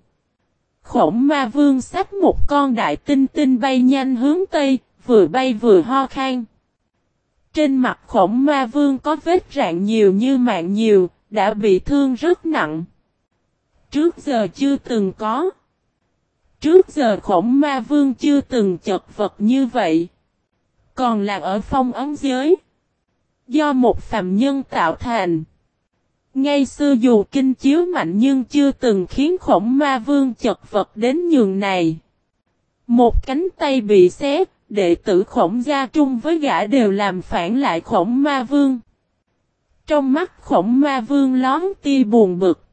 Khổng ma vương sách một con đại tinh tinh bay nhanh hướng Tây, vừa bay vừa ho khan. Trên mặt khổng ma vương có vết rạn nhiều như mạng nhiều, đã bị thương rất nặng. Trước giờ chưa từng có. Trước giờ khổng ma vương chưa từng chật vật như vậy. Còn là ở phong ấn giới. Do một phàm nhân tạo thành. Ngay xưa dù kinh chiếu mạnh nhưng chưa từng khiến khổng ma vương chật vật đến nhường này. Một cánh tay bị xé, đệ tử khổng gia trung với gã đều làm phản lại khổng ma vương. Trong mắt khổng ma vương lón ti buồn bực.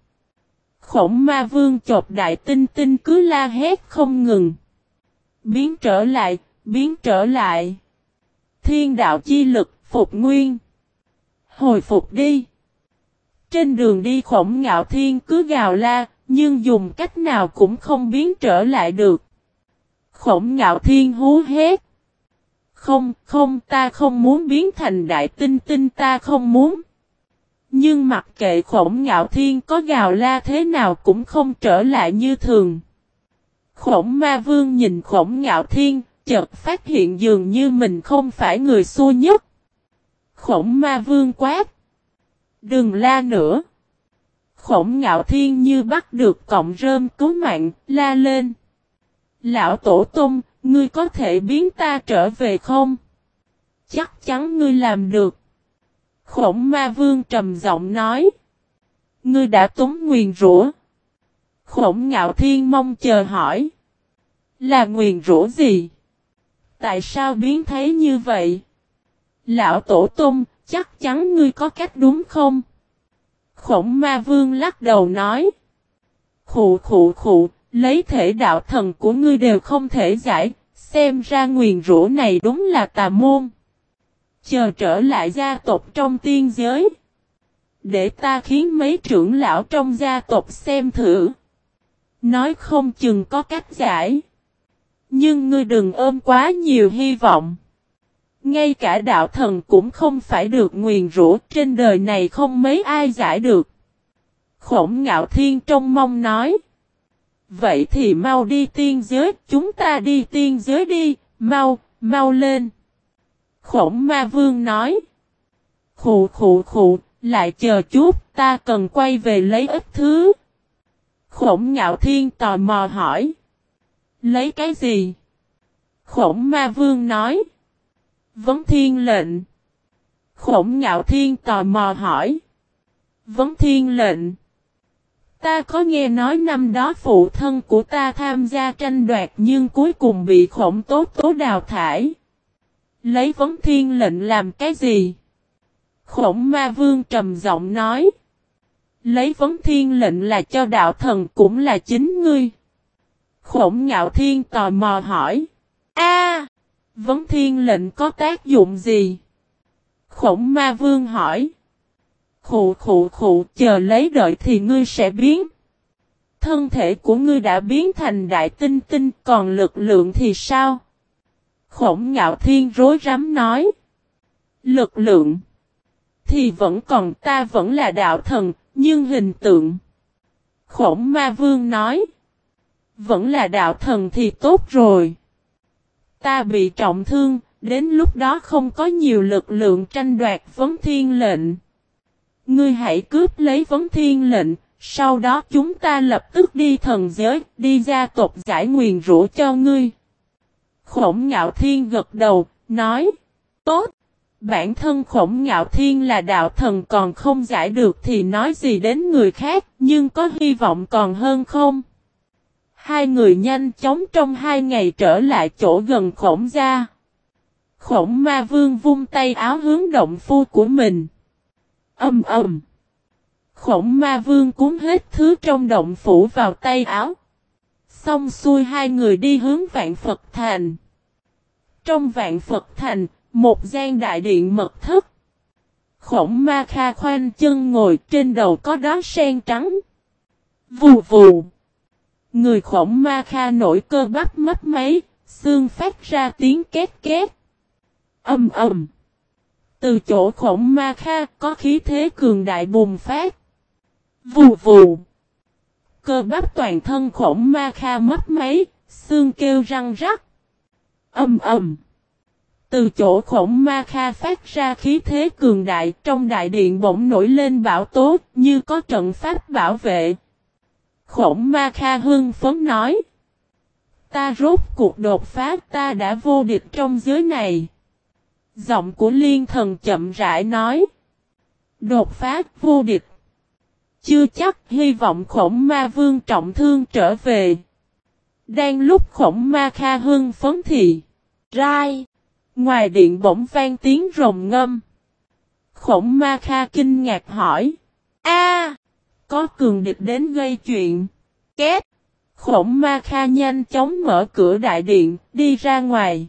Khổng ma vương chộp đại tinh tinh cứ la hét không ngừng. Biến trở lại, biến trở lại. Thiên đạo chi lực, phục nguyên. Hồi phục đi. Trên đường đi khổng ngạo thiên cứ gào la, nhưng dùng cách nào cũng không biến trở lại được. Khổng ngạo thiên hú hét. Không, không, ta không muốn biến thành đại tinh tinh ta không muốn. Nhưng mặc kệ khổng ngạo thiên có gào la thế nào cũng không trở lại như thường. Khổng ma vương nhìn khổng ngạo thiên, chợt phát hiện dường như mình không phải người xua nhất. Khổng ma vương quát. Đừng la nữa. Khổng ngạo thiên như bắt được cọng rơm cứu mạng, la lên. Lão tổ tông, ngươi có thể biến ta trở về không? Chắc chắn ngươi làm được. Khổng ma vương trầm giọng nói. Ngươi đã túng nguyền rủa. Khổng ngạo thiên mong chờ hỏi. Là nguyền rủa gì? Tại sao biến thế như vậy? Lão tổ tông, chắc chắn ngươi có cách đúng không? Khổng ma vương lắc đầu nói. Khụ khụ khụ, lấy thể đạo thần của ngươi đều không thể giải, xem ra nguyền rủa này đúng là tà môn. Chờ trở lại gia tộc trong tiên giới. Để ta khiến mấy trưởng lão trong gia tộc xem thử. Nói không chừng có cách giải. Nhưng ngươi đừng ôm quá nhiều hy vọng. Ngay cả đạo thần cũng không phải được nguyền rủa trên đời này không mấy ai giải được. Khổng ngạo thiên trong mong nói. Vậy thì mau đi tiên giới, chúng ta đi tiên giới đi, mau, mau lên. Khổng ma vương nói. Khụ khụ khụ, lại chờ chút, ta cần quay về lấy ít thứ. Khổng ngạo thiên tò mò hỏi. Lấy cái gì? Khổng ma vương nói. Vấn thiên lệnh. Khổng ngạo thiên tò mò hỏi. Vấn thiên lệnh. Ta có nghe nói năm đó phụ thân của ta tham gia tranh đoạt nhưng cuối cùng bị khổng tố tố đào thải. Lấy vấn thiên lệnh làm cái gì? Khổng ma vương trầm giọng nói. Lấy vấn thiên lệnh là cho đạo thần cũng là chính ngươi. Khổng ngạo thiên tò mò hỏi. A, Vấn thiên lệnh có tác dụng gì? Khổng ma vương hỏi. Khụ khụ khụ chờ lấy đợi thì ngươi sẽ biến. Thân thể của ngươi đã biến thành đại tinh tinh còn lực lượng thì sao? Khổng ngạo thiên rối rắm nói. Lực lượng. Thì vẫn còn ta vẫn là đạo thần, nhưng hình tượng. Khổng ma vương nói. Vẫn là đạo thần thì tốt rồi. Ta bị trọng thương, đến lúc đó không có nhiều lực lượng tranh đoạt vấn thiên lệnh ngươi hãy cướp lấy vấn thiên lệnh, sau đó chúng ta lập tức đi thần giới, đi gia tộc giải nguyền rủa cho ngươi. Khổng ngạo thiên gật đầu, nói, tốt. Bản thân khổng ngạo thiên là đạo thần còn không giải được thì nói gì đến người khác, nhưng có hy vọng còn hơn không? Hai người nhanh chóng trong hai ngày trở lại chỗ gần khổng gia. Khổng ma vương vung tay áo hướng động phu của mình. Âm ầm. Khổng ma vương cuốn hết thứ trong động phủ vào tay áo. Xong xuôi hai người đi hướng vạn Phật thành. Trong vạn Phật thành, một gian đại điện mật thất. Khổng ma kha khoanh chân ngồi trên đầu có đó sen trắng. Vù vù. Người khổng ma kha nổi cơ bắp mất máy, xương phát ra tiếng két két. Âm ầm. Từ chỗ khổng ma kha có khí thế cường đại bùng phát. Vù vù. Cơ bắp toàn thân khổng ma kha mất máy, xương kêu răng rắc. Âm ầm. Từ chỗ khổng ma kha phát ra khí thế cường đại trong đại điện bỗng nổi lên bão tố như có trận pháp bảo vệ. Khổng ma kha hưng phấn nói. Ta rốt cuộc đột phá ta đã vô địch trong giới này. Giọng của liên thần chậm rãi nói. Đột phá vô địch. Chưa chắc hy vọng khổng ma vương trọng thương trở về. Đang lúc khổng ma kha hưng phấn thì. Rai. Ngoài điện bỗng vang tiếng rồng ngâm. Khổng ma kha kinh ngạc hỏi. A, Có cường địch đến gây chuyện. Két! Khổng ma kha nhanh chóng mở cửa đại điện, đi ra ngoài.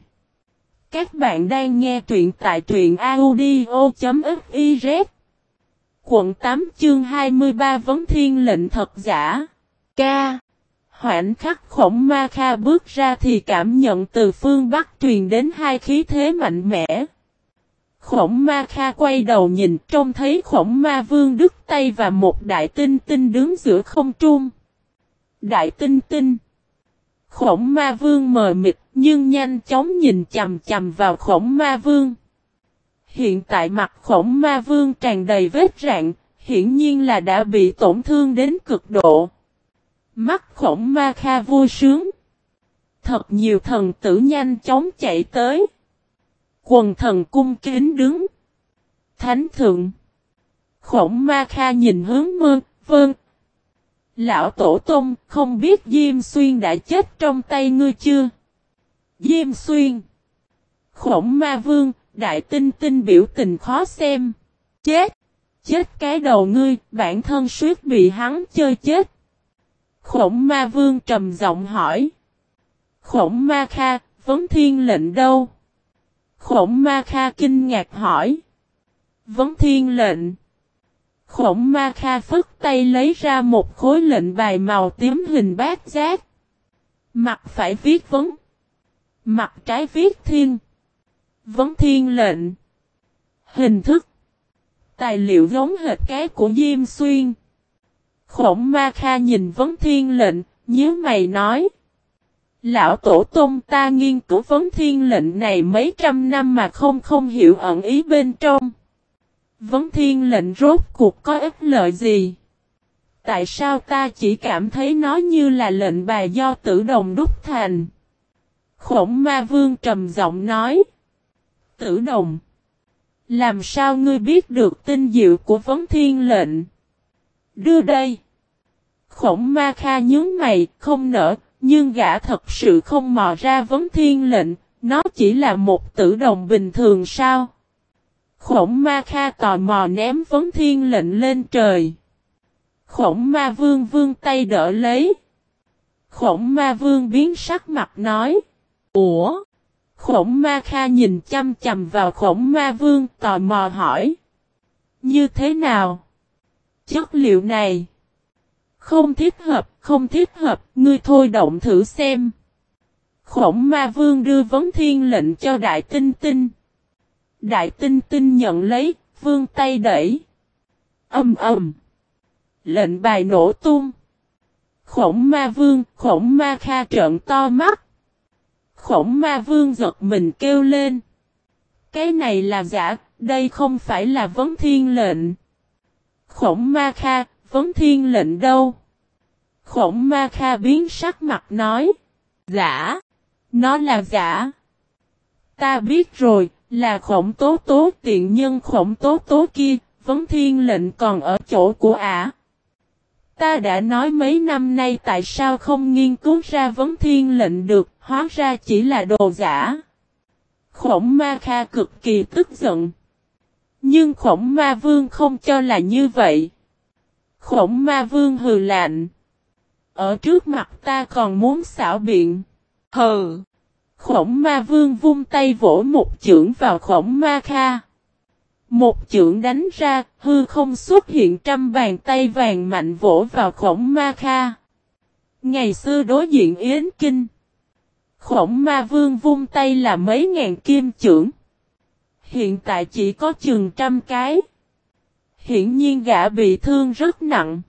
Các bạn đang nghe truyện tại truyện audio.fiz Quận 8 chương 23 Vấn Thiên lệnh thật giả. Ca. Hoảnh khắc khổng ma kha bước ra thì cảm nhận từ phương Bắc truyền đến hai khí thế mạnh mẽ. Khổng ma kha quay đầu nhìn, trông thấy khổng ma vương đứt tay và một đại tinh tinh đứng giữa không trung. Đại tinh tinh. Khổng ma vương mờ mịt nhưng nhanh chóng nhìn chầm chầm vào khổng ma vương. Hiện tại mặt khổng ma vương tràn đầy vết rạn, hiển nhiên là đã bị tổn thương đến cực độ. Mắt khổng ma kha vui sướng. Thật nhiều thần tử nhanh chóng chạy tới. Quần thần cung kính đứng. Thánh thượng. Khổng ma kha nhìn hướng mơ, vơn, Lão tổ tông không biết Diêm Xuyên đã chết trong tay ngươi chưa? Diêm Xuyên. Khổng ma vương, đại tinh tinh biểu tình khó xem. Chết! Chết cái đầu ngươi, bản thân suýt bị hắn chơi chết. Khổng ma vương trầm giọng hỏi. Khổng ma kha, vấn thiên lệnh đâu? Khổng ma kha kinh ngạc hỏi. Vấn thiên lệnh. Khổng ma kha phất tay lấy ra một khối lệnh bài màu tím hình bát giác. Mặt phải viết vấn. Mặt trái viết thiên. Vấn thiên lệnh. Hình thức. Tài liệu giống hệt cái của Diêm Xuyên. Khổng ma kha nhìn vấn thiên lệnh, nhớ mày nói. Lão tổ tông ta nghiên cứu vấn thiên lệnh này mấy trăm năm mà không không hiểu ẩn ý bên trong. Vấn thiên lệnh rốt cuộc có ích lợi gì? Tại sao ta chỉ cảm thấy nó như là lệnh bài do tử đồng đúc thành? Khổng ma vương trầm giọng nói. Tử đồng. Làm sao ngươi biết được tinh diệu của vấn thiên lệnh? Đưa đây. Khổng ma kha nhướng mày, không nở, nhưng gã thật sự không mò ra vấn thiên lệnh, nó chỉ là một tử đồng bình thường sao? Khổng ma kha tò mò ném vấn thiên lệnh lên trời. Khổng ma vương vương tay đỡ lấy. Khổng ma vương biến sắc mặt nói. Ủa? Khổng ma kha nhìn chăm chầm vào khổng ma vương tò mò hỏi. Như thế nào? Chất liệu này. Không thiết hợp, không thiết hợp, ngươi thôi động thử xem. Khổng ma vương đưa vấn thiên lệnh cho đại tinh tinh. Đại tinh tinh nhận lấy, vương tay đẩy. Âm ầm. Lệnh bài nổ tung. Khổng ma vương, khổng ma kha trợn to mắt. Khổng ma vương giật mình kêu lên. Cái này là giả, đây không phải là vấn thiên lệnh. Khổng ma kha, vấn thiên lệnh đâu? Khổng ma kha biến sắc mặt nói. Giả. Nó là giả. Ta biết rồi, là khổng tố tố tiện nhân khổng tố tố kia, vấn thiên lệnh còn ở chỗ của ả. Ta đã nói mấy năm nay tại sao không nghiên cứu ra vấn thiên lệnh được, hóa ra chỉ là đồ giả. Khổng ma kha cực kỳ tức giận. Nhưng khổng ma vương không cho là như vậy. Khổng ma vương hừ lạnh. Ở trước mặt ta còn muốn xảo biện. Hừ. Khổng ma vương vung tay vỗ một chưởng vào khổng ma kha. Một chưởng đánh ra, hư không xuất hiện trăm bàn tay vàng mạnh vỗ vào khổng ma kha. Ngày xưa đối diện Yến Kinh. Khổng ma vương vung tay là mấy ngàn kim chưởng. Hiện tại chỉ có chừng trăm cái. Hiển nhiên gã bị thương rất nặng.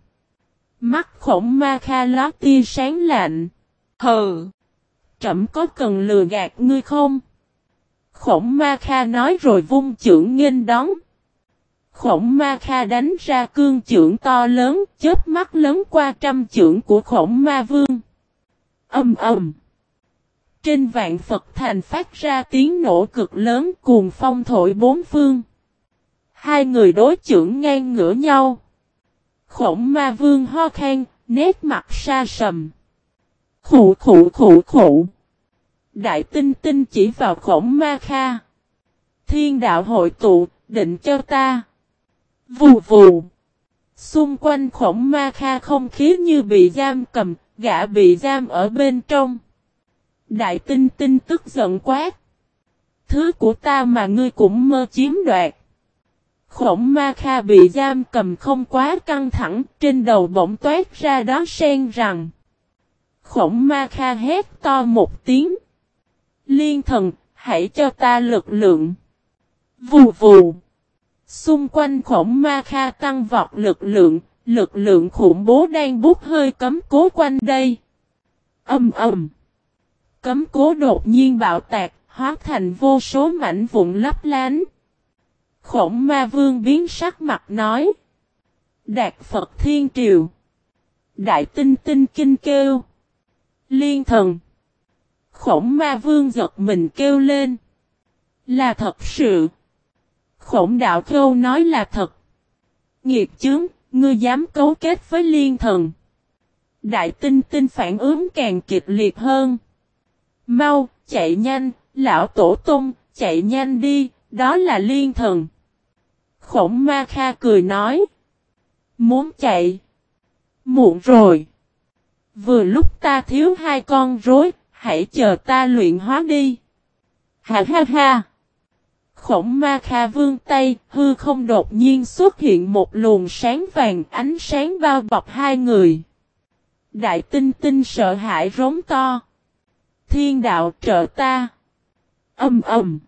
Mắt khổng ma kha lót tia sáng lạnh. Hừ! Trẫm có cần lừa gạt ngươi không? Khổng ma kha nói rồi vung chưởng nghênh đón. Khổng ma kha đánh ra cương chưởng to lớn, chớp mắt lớn qua trăm chưởng của khổng ma vương. ầm ầm. Trên vạn Phật thành phát ra tiếng nổ cực lớn cuồng phong thổi bốn phương. Hai người đối chưởng ngang ngửa nhau. Khổng ma vương ho khan, nét mặt xa sầm. Khụ khụ khụ khụ. Đại tinh tinh chỉ vào khổng ma kha. Thiên đạo hội tụ, định cho ta. Vù vù. Xung quanh khổng ma kha không khí như bị giam cầm, gã bị giam ở bên trong. Đại tinh tinh tức giận quát. Thứ của ta mà ngươi cũng mơ chiếm đoạt. Khổng ma kha bị giam cầm không quá căng thẳng, trên đầu bỗng toát ra đó sen rằng. Khổng ma kha hét to một tiếng. Liên thần, hãy cho ta lực lượng. Vù vù. Xung quanh khổng ma kha tăng vọt lực lượng, lực lượng khủng bố đang bút hơi cấm cố quanh đây. Âm ầm. Cấm cố đột nhiên bạo tạc, hóa thành vô số mảnh vụn lấp lánh. Khổng ma vương biến sắc mặt nói. Đạt Phật Thiên Triều. Đại tinh tinh kinh kêu. Liên thần. Khổng ma vương giật mình kêu lên. Là thật sự. Khổng đạo khâu nói là thật. Nghiệt chướng, ngươi dám cấu kết với liên thần. Đại tinh tinh phản ứng càng kịch liệt hơn. Mau, chạy nhanh, lão tổ tung, chạy nhanh đi, đó là liên thần. Khổng ma kha cười nói. Muốn chạy. Muộn rồi. Vừa lúc ta thiếu hai con rối, hãy chờ ta luyện hóa đi. Ha ha ha. Khổng ma kha vương tay, hư không đột nhiên xuất hiện một luồng sáng vàng ánh sáng bao bọc hai người. Đại tinh tinh sợ hãi rống to. Thiên đạo trợ ta. Âm ầm.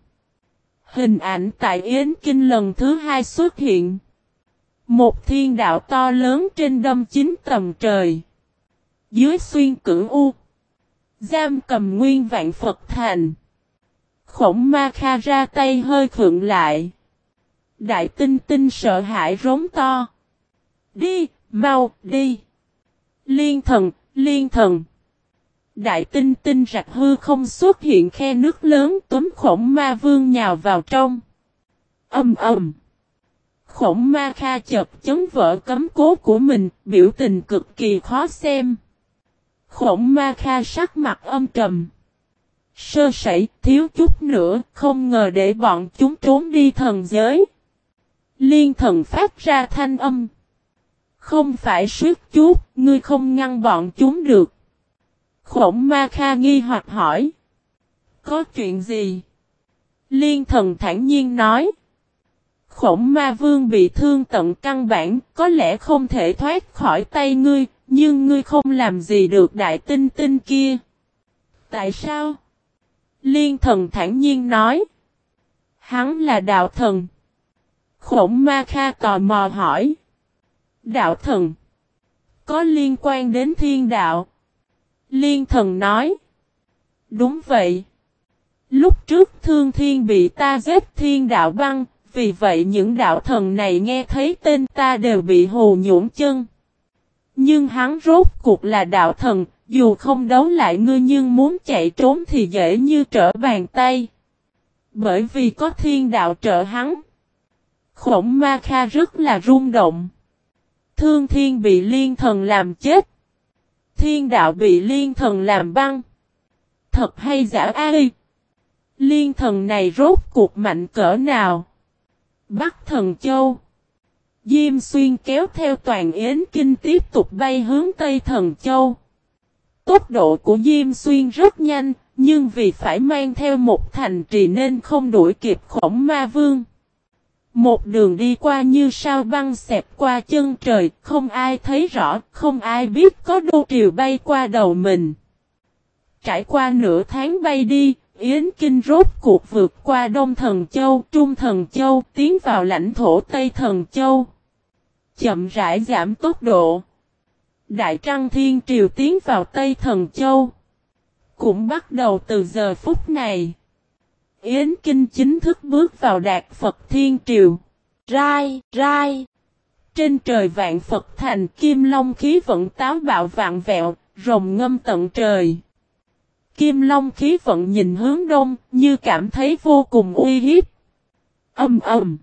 Hình ảnh tại Yến Kinh lần thứ hai xuất hiện. Một thiên đạo to lớn trên đâm chín tầm trời. Dưới xuyên cửu U. Giam cầm nguyên vạn Phật thành. Khổng ma kha ra tay hơi khượng lại. Đại tinh tinh sợ hãi rống to. Đi, mau, đi. Liên thần, liên thần. Đại tinh tinh rạch hư không xuất hiện khe nước lớn túm khổng ma vương nhào vào trong. Âm ầm. Khổng ma kha chợt chấn vỡ cấm cố của mình, biểu tình cực kỳ khó xem. Khổng ma kha sắc mặt âm trầm. Sơ sẩy, thiếu chút nữa, không ngờ để bọn chúng trốn đi thần giới. Liên thần phát ra thanh âm. Không phải suýt chút, ngươi không ngăn bọn chúng được. Khổng ma kha nghi hoặc hỏi. Có chuyện gì? Liên thần thản nhiên nói. Khổng ma vương bị thương tận căn bản, có lẽ không thể thoát khỏi tay ngươi, nhưng ngươi không làm gì được đại tinh tinh kia. Tại sao? Liên thần thản nhiên nói. Hắn là đạo thần. Khổng ma kha tò mò hỏi. Đạo thần. Có liên quan đến thiên đạo. Liên thần nói. Đúng vậy. Lúc trước thương thiên bị ta giết thiên đạo băng, vì vậy những đạo thần này nghe thấy tên ta đều bị hồ nhũn chân. Nhưng hắn rốt cuộc là đạo thần, dù không đấu lại ngươi nhưng muốn chạy trốn thì dễ như trở bàn tay. Bởi vì có thiên đạo trợ hắn. Khổng ma kha rất là rung động. Thương thiên bị liên thần làm chết. Thiên đạo bị liên thần làm băng. Thật hay giả ai? Liên thần này rốt cuộc mạnh cỡ nào? Bắc thần châu. Diêm xuyên kéo theo toàn yến kinh tiếp tục bay hướng Tây thần châu. Tốc độ của Diêm xuyên rất nhanh, nhưng vì phải mang theo một thành trì nên không đuổi kịp khổng ma vương. Một đường đi qua như sao băng xẹp qua chân trời, không ai thấy rõ, không ai biết có đô triều bay qua đầu mình. Trải qua nửa tháng bay đi, Yến Kinh rốt cuộc vượt qua Đông Thần Châu, Trung Thần Châu, tiến vào lãnh thổ Tây Thần Châu. Chậm rãi giảm tốc độ. Đại Trăng Thiên Triều tiến vào Tây Thần Châu. Cũng bắt đầu từ giờ phút này. Yến Kinh chính thức bước vào Đạt Phật Thiên Triều. Rai, rai. Trên trời vạn Phật thành kim long khí vận táo bạo vạn vẹo, rồng ngâm tận trời. Kim long khí vận nhìn hướng đông, như cảm thấy vô cùng uy hiếp. Âm ầm.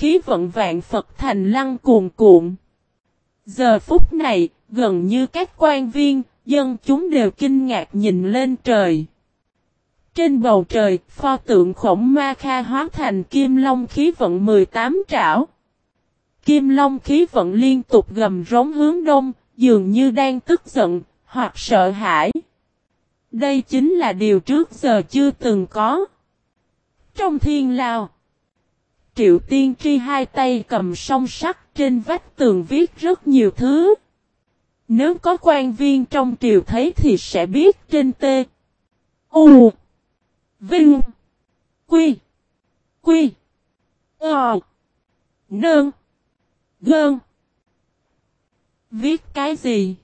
Khí vận vạn Phật thành lăng cuồn cuộn. Giờ phút này, gần như các quan viên, dân chúng đều kinh ngạc nhìn lên trời. Trên bầu trời, pho tượng khổng ma kha hóa thành kim long khí vận 18 trảo. Kim long khí vận liên tục gầm rống hướng đông, dường như đang tức giận, hoặc sợ hãi. Đây chính là điều trước giờ chưa từng có. Trong thiên lao, Triệu Tiên Tri hai tay cầm song sắt trên vách tường viết rất nhiều thứ. Nếu có quan viên trong triều thấy thì sẽ biết trên T. U. Vinh. Quy. Quy. Ờ. Nương. Gơn. Viết cái gì?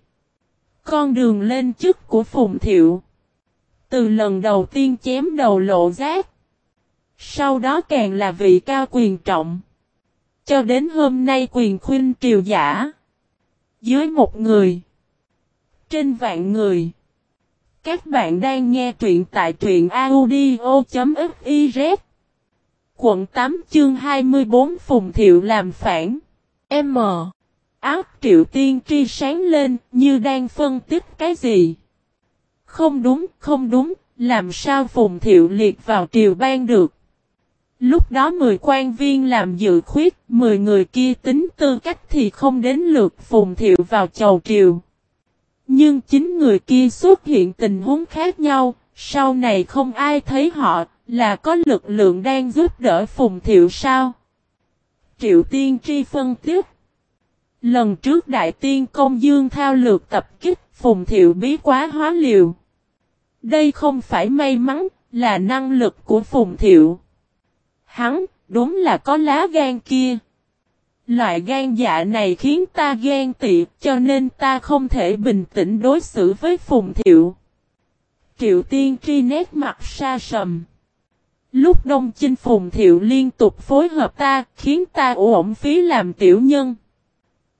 Con đường lên chức của Phùng Thiệu. Từ lần đầu tiên chém đầu lộ rác. Sau đó càng là vị cao quyền trọng. Cho đến hôm nay quyền khuyên triều giả. Dưới một người. Trên vạn người. Các bạn đang nghe truyện tại truyện audio.fiz. Quận 8 chương 24 Phùng Thiệu làm phản. M. áo triệu tiên tri sáng lên như đang phân tích cái gì. Không đúng, không đúng, làm sao Phùng Thiệu liệt vào triều ban được. Lúc đó 10 quan viên làm dự khuyết, 10 người kia tính tư cách thì không đến lượt Phùng Thiệu vào chầu triều. Nhưng chính người kia xuất hiện tình huống khác nhau, sau này không ai thấy họ, là có lực lượng đang giúp đỡ Phùng Thiệu sao? Triệu Tiên Tri phân tích Lần trước Đại Tiên Công Dương thao lược tập kích Phùng Thiệu bí quá hóa liều. Đây không phải may mắn, là năng lực của Phùng Thiệu. Hắn, đúng là có lá gan kia. Loại gan dạ này khiến ta ghen tị, cho nên ta không thể bình tĩnh đối xử với Phùng Thiệu. Triệu Tiên Tri nét mặt xa sầm. Lúc Đông Chinh Phùng Thiệu liên tục phối hợp ta, khiến ta ổn phí làm tiểu nhân.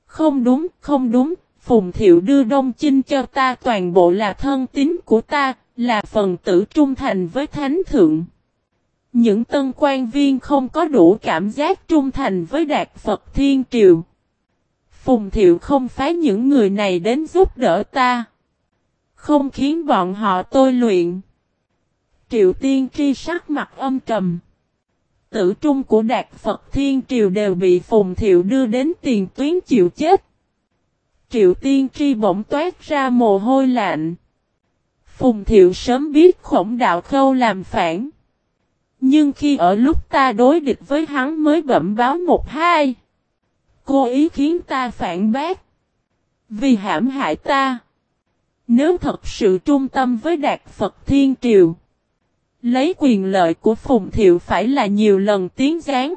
Không đúng, không đúng, Phùng Thiệu đưa Đông Chinh cho ta toàn bộ là thân tín của ta, là phần tử trung thành với Thánh Thượng. Những tân quan viên không có đủ cảm giác trung thành với Đạt Phật Thiên Triều. Phùng Thiệu không phái những người này đến giúp đỡ ta. Không khiến bọn họ tôi luyện. Triệu Tiên Tri sắc mặt âm trầm. Tử trung của Đạt Phật Thiên Triều đều bị Phùng Thiệu đưa đến tiền tuyến chịu chết. Triệu Tiên Tri bỗng toát ra mồ hôi lạnh. Phùng Thiệu sớm biết khổng đạo khâu làm phản. Nhưng khi ở lúc ta đối địch với hắn mới bẩm báo một hai. Cô ý khiến ta phản bác. Vì hãm hại ta. Nếu thật sự trung tâm với Đạt Phật Thiên Triều. Lấy quyền lợi của Phùng Thiệu phải là nhiều lần tiến gián.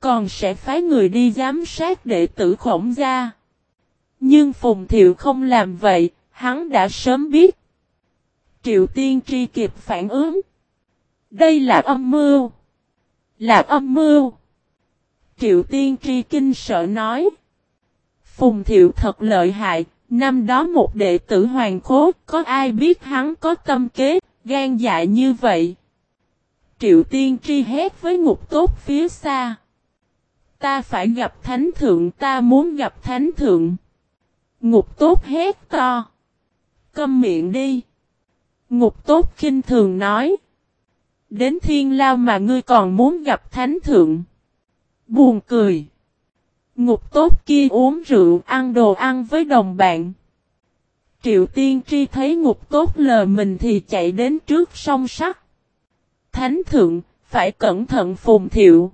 Còn sẽ phái người đi giám sát đệ tử khổng gia. Nhưng Phùng Thiệu không làm vậy, hắn đã sớm biết. Triệu Tiên Tri kịp phản ứng. Đây là âm mưu. Là âm mưu. Triệu tiên tri kinh sợ nói. Phùng thiệu thật lợi hại, năm đó một đệ tử hoàng khố, có ai biết hắn có tâm kế, gan dại như vậy. Triệu tiên tri hét với ngục tốt phía xa. Ta phải gặp thánh thượng, ta muốn gặp thánh thượng. Ngục tốt hét to. Câm miệng đi. Ngục tốt khinh thường nói. Đến thiên lao mà ngươi còn muốn gặp thánh thượng. Buồn cười. Ngục tốt kia uống rượu ăn đồ ăn với đồng bạn. Triệu tiên tri thấy ngục tốt lờ mình thì chạy đến trước song sắt. Thánh thượng, phải cẩn thận phùng thiệu.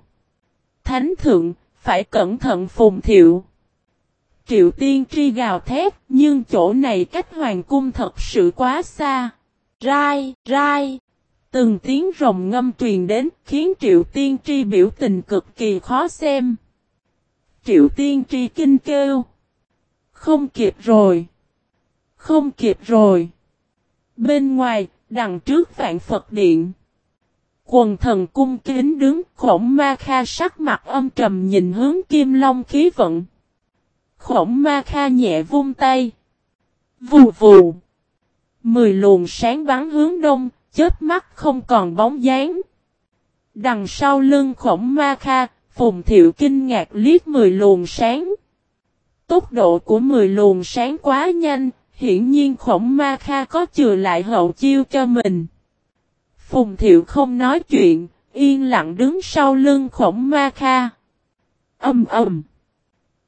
Thánh thượng, phải cẩn thận phùng thiệu. Triệu tiên tri gào thét, nhưng chỗ này cách hoàng cung thật sự quá xa. Rai, rai. Từng tiếng rồng ngâm truyền đến, khiến triệu tiên tri biểu tình cực kỳ khó xem. Triệu tiên tri kinh kêu. Không kịp rồi. Không kịp rồi. Bên ngoài, đằng trước vạn Phật điện. Quần thần cung kính đứng, khổng ma kha sắc mặt âm trầm nhìn hướng kim long khí vận. Khổng ma kha nhẹ vung tay. Vù vù. Mười luồng sáng bắn hướng đông, chết mắt không còn bóng dáng. Đằng sau lưng khổng ma kha, phùng thiệu kinh ngạc liếc mười luồng sáng. Tốc độ của mười luồng sáng quá nhanh, hiển nhiên khổng ma kha có chừa lại hậu chiêu cho mình. Phùng thiệu không nói chuyện, yên lặng đứng sau lưng khổng ma kha. Âm ầm.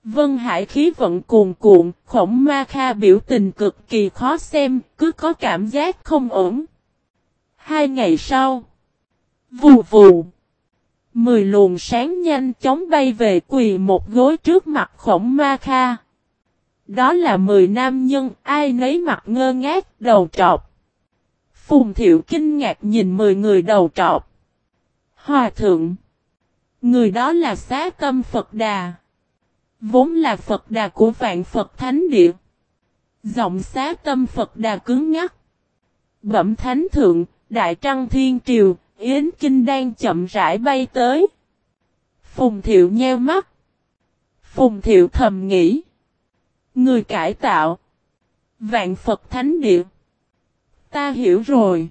Vân Hải khí vận cuồn cuộn, khổng ma kha biểu tình cực kỳ khó xem, cứ có cảm giác không ổn. Hai ngày sau, vù vù, mười luồng sáng nhanh chóng bay về quỳ một gối trước mặt khổng ma kha. Đó là mười nam nhân, ai nấy mặt ngơ ngác, đầu trọc. Phùng thiệu kinh ngạc nhìn mười người đầu trọc. Hòa thượng. Người đó là xá tâm Phật Đà. Vốn là Phật Đà của vạn Phật Thánh Địa. Giọng xá tâm Phật Đà cứng ngắc. Bẩm Thánh Thượng, Đại Trăng Thiên Triều, Yến Kinh đang chậm rãi bay tới. Phùng Thiệu nheo mắt. Phùng Thiệu thầm nghĩ. Người cải tạo. Vạn Phật Thánh Địa. Ta hiểu rồi.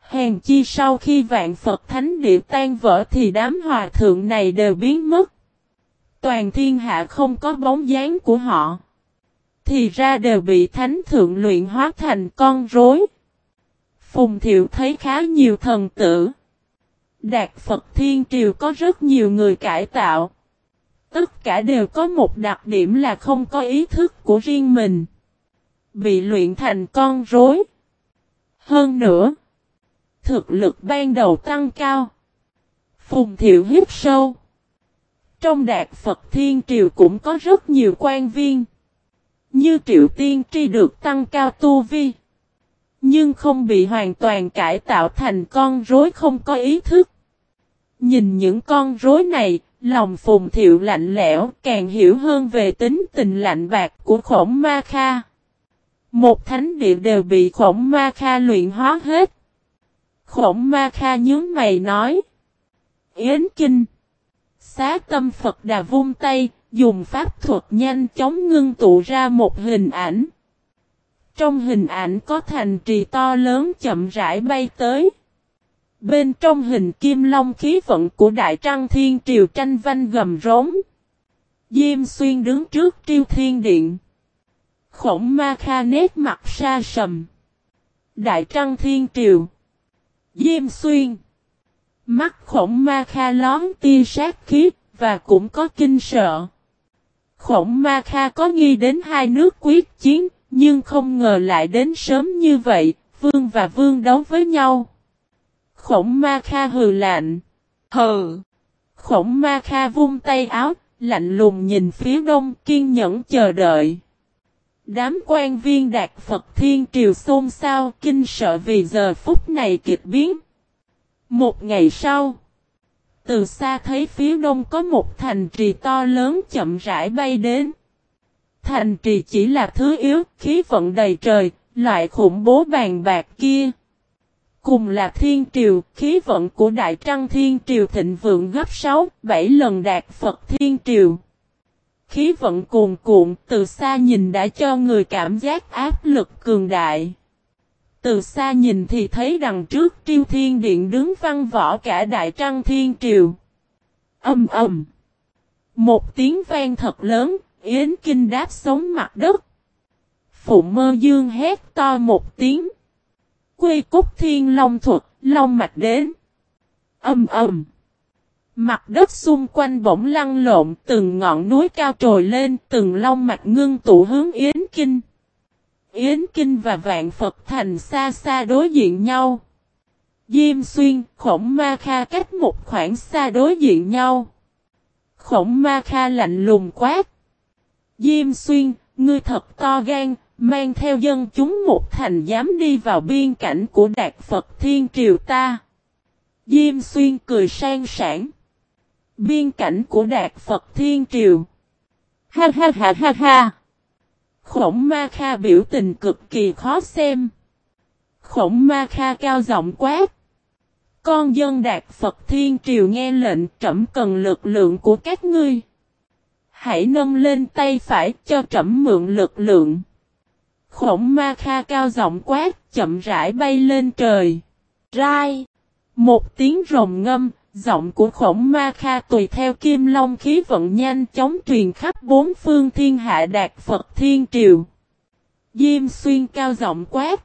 Hèn chi sau khi vạn Phật Thánh Địa tan vỡ thì đám hòa thượng này đều biến mất. Toàn thiên hạ không có bóng dáng của họ. Thì ra đều bị Thánh Thượng luyện hóa thành con rối. Phùng Thiệu thấy khá nhiều thần tử. Đạt Phật Thiên Triều có rất nhiều người cải tạo. Tất cả đều có một đặc điểm là không có ý thức của riêng mình. Bị luyện thành con rối. Hơn nữa, thực lực ban đầu tăng cao. Phùng Thiệu hiếp sâu. Trong đạt Phật Thiên Triều cũng có rất nhiều quan viên. Như Triệu Tiên Tri được tăng cao tu vi. Nhưng không bị hoàn toàn cải tạo thành con rối không có ý thức. Nhìn những con rối này, lòng Phùng Thiệu lạnh lẽo càng hiểu hơn về tính tình lạnh bạc của khổng ma kha. Một thánh địa đều bị khổng ma kha luyện hóa hết. Khổng ma kha nhớ mày nói. Yến Kinh. Xá tâm Phật đà vung tay, dùng pháp thuật nhanh chóng ngưng tụ ra một hình ảnh. Trong hình ảnh có thành trì to lớn chậm rãi bay tới. Bên trong hình kim long khí vận của Đại Trăng Thiên Triều tranh vanh gầm rống. Diêm xuyên đứng trước triêu thiên điện. Khổng ma kha nét mặt xa sầm. Đại Trăng Thiên Triều. Diêm xuyên. Mắt khổng ma kha lón tia sát khí và cũng có kinh sợ. Khổng ma kha có nghi đến hai nước quyết chiến, nhưng không ngờ lại đến sớm như vậy, vương và vương đấu với nhau. Khổng ma kha hừ lạnh. Hừ. Khổng ma kha vung tay áo, lạnh lùng nhìn phía đông kiên nhẫn chờ đợi. Đám quan viên đạt Phật Thiên Triều xôn xao kinh sợ vì giờ phút này kịch biến. Một ngày sau, từ xa thấy phía đông có một thành trì to lớn chậm rãi bay đến. Thành trì chỉ là thứ yếu, khí vận đầy trời, loại khủng bố bàn bạc kia. Cùng là thiên triều, khí vận của Đại Trăng Thiên Triều thịnh vượng gấp 6, 7 lần đạt Phật Thiên Triều. Khí vận cuồn cuộn, từ xa nhìn đã cho người cảm giác áp lực cường đại. Từ xa nhìn thì thấy đằng trước triêu thiên điện đứng văn võ cả Đại Trăng Thiên Triều. Âm ầm. Một tiếng vang thật lớn, Yến Kinh đáp sống mặt đất. Phụ mơ dương hét to một tiếng. Quy cúc thiên long thuật, long mạch đến. Âm ầm. Mặt đất xung quanh bỗng lăn lộn, từng ngọn núi cao trồi lên, từng long mạch ngưng tụ hướng Yến Kinh. Yến Kinh và Vạn Phật Thành xa xa đối diện nhau. Diêm Xuyên, Khổng Ma Kha cách một khoảng xa đối diện nhau. Khổng Ma Kha lạnh lùng quát. Diêm Xuyên, ngươi thật to gan, mang theo dân chúng một thành dám đi vào biên cảnh của Đạt Phật Thiên Triều ta. Diêm Xuyên cười sang sảng. Biên cảnh của Đạt Phật Thiên Triều. Ha ha ha ha ha. Khổng Ma Kha biểu tình cực kỳ khó xem. Khổng Ma Kha cao giọng quát. Con dân đạt Phật Thiên Triều nghe lệnh trẫm cần lực lượng của các ngươi. Hãy nâng lên tay phải cho trẫm mượn lực lượng. Khổng ma kha cao giọng quát, chậm rãi bay lên trời. Rai! Một tiếng rồng ngâm, giọng của khổng ma kha tùy theo kim long khí vận nhanh chóng truyền khắp bốn phương thiên hạ đạt Phật Thiên Triều. Diêm xuyên cao giọng quát.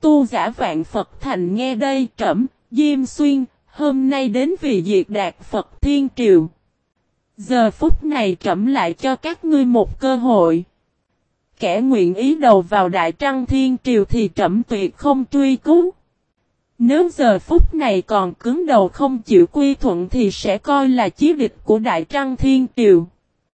Tu giả vạn Phật thành nghe đây trẫm, Diêm xuyên, hôm nay đến vì diệt đạt Phật Thiên Triều. Giờ phút này trẫm lại cho các ngươi một cơ hội. Kẻ nguyện ý đầu vào Đại Trăng Thiên Triều thì trẫm tuyệt không truy cứu. Nếu giờ phút này còn cứng đầu không chịu quy thuận thì sẽ coi là chí địch của Đại Trăng Thiên Triều.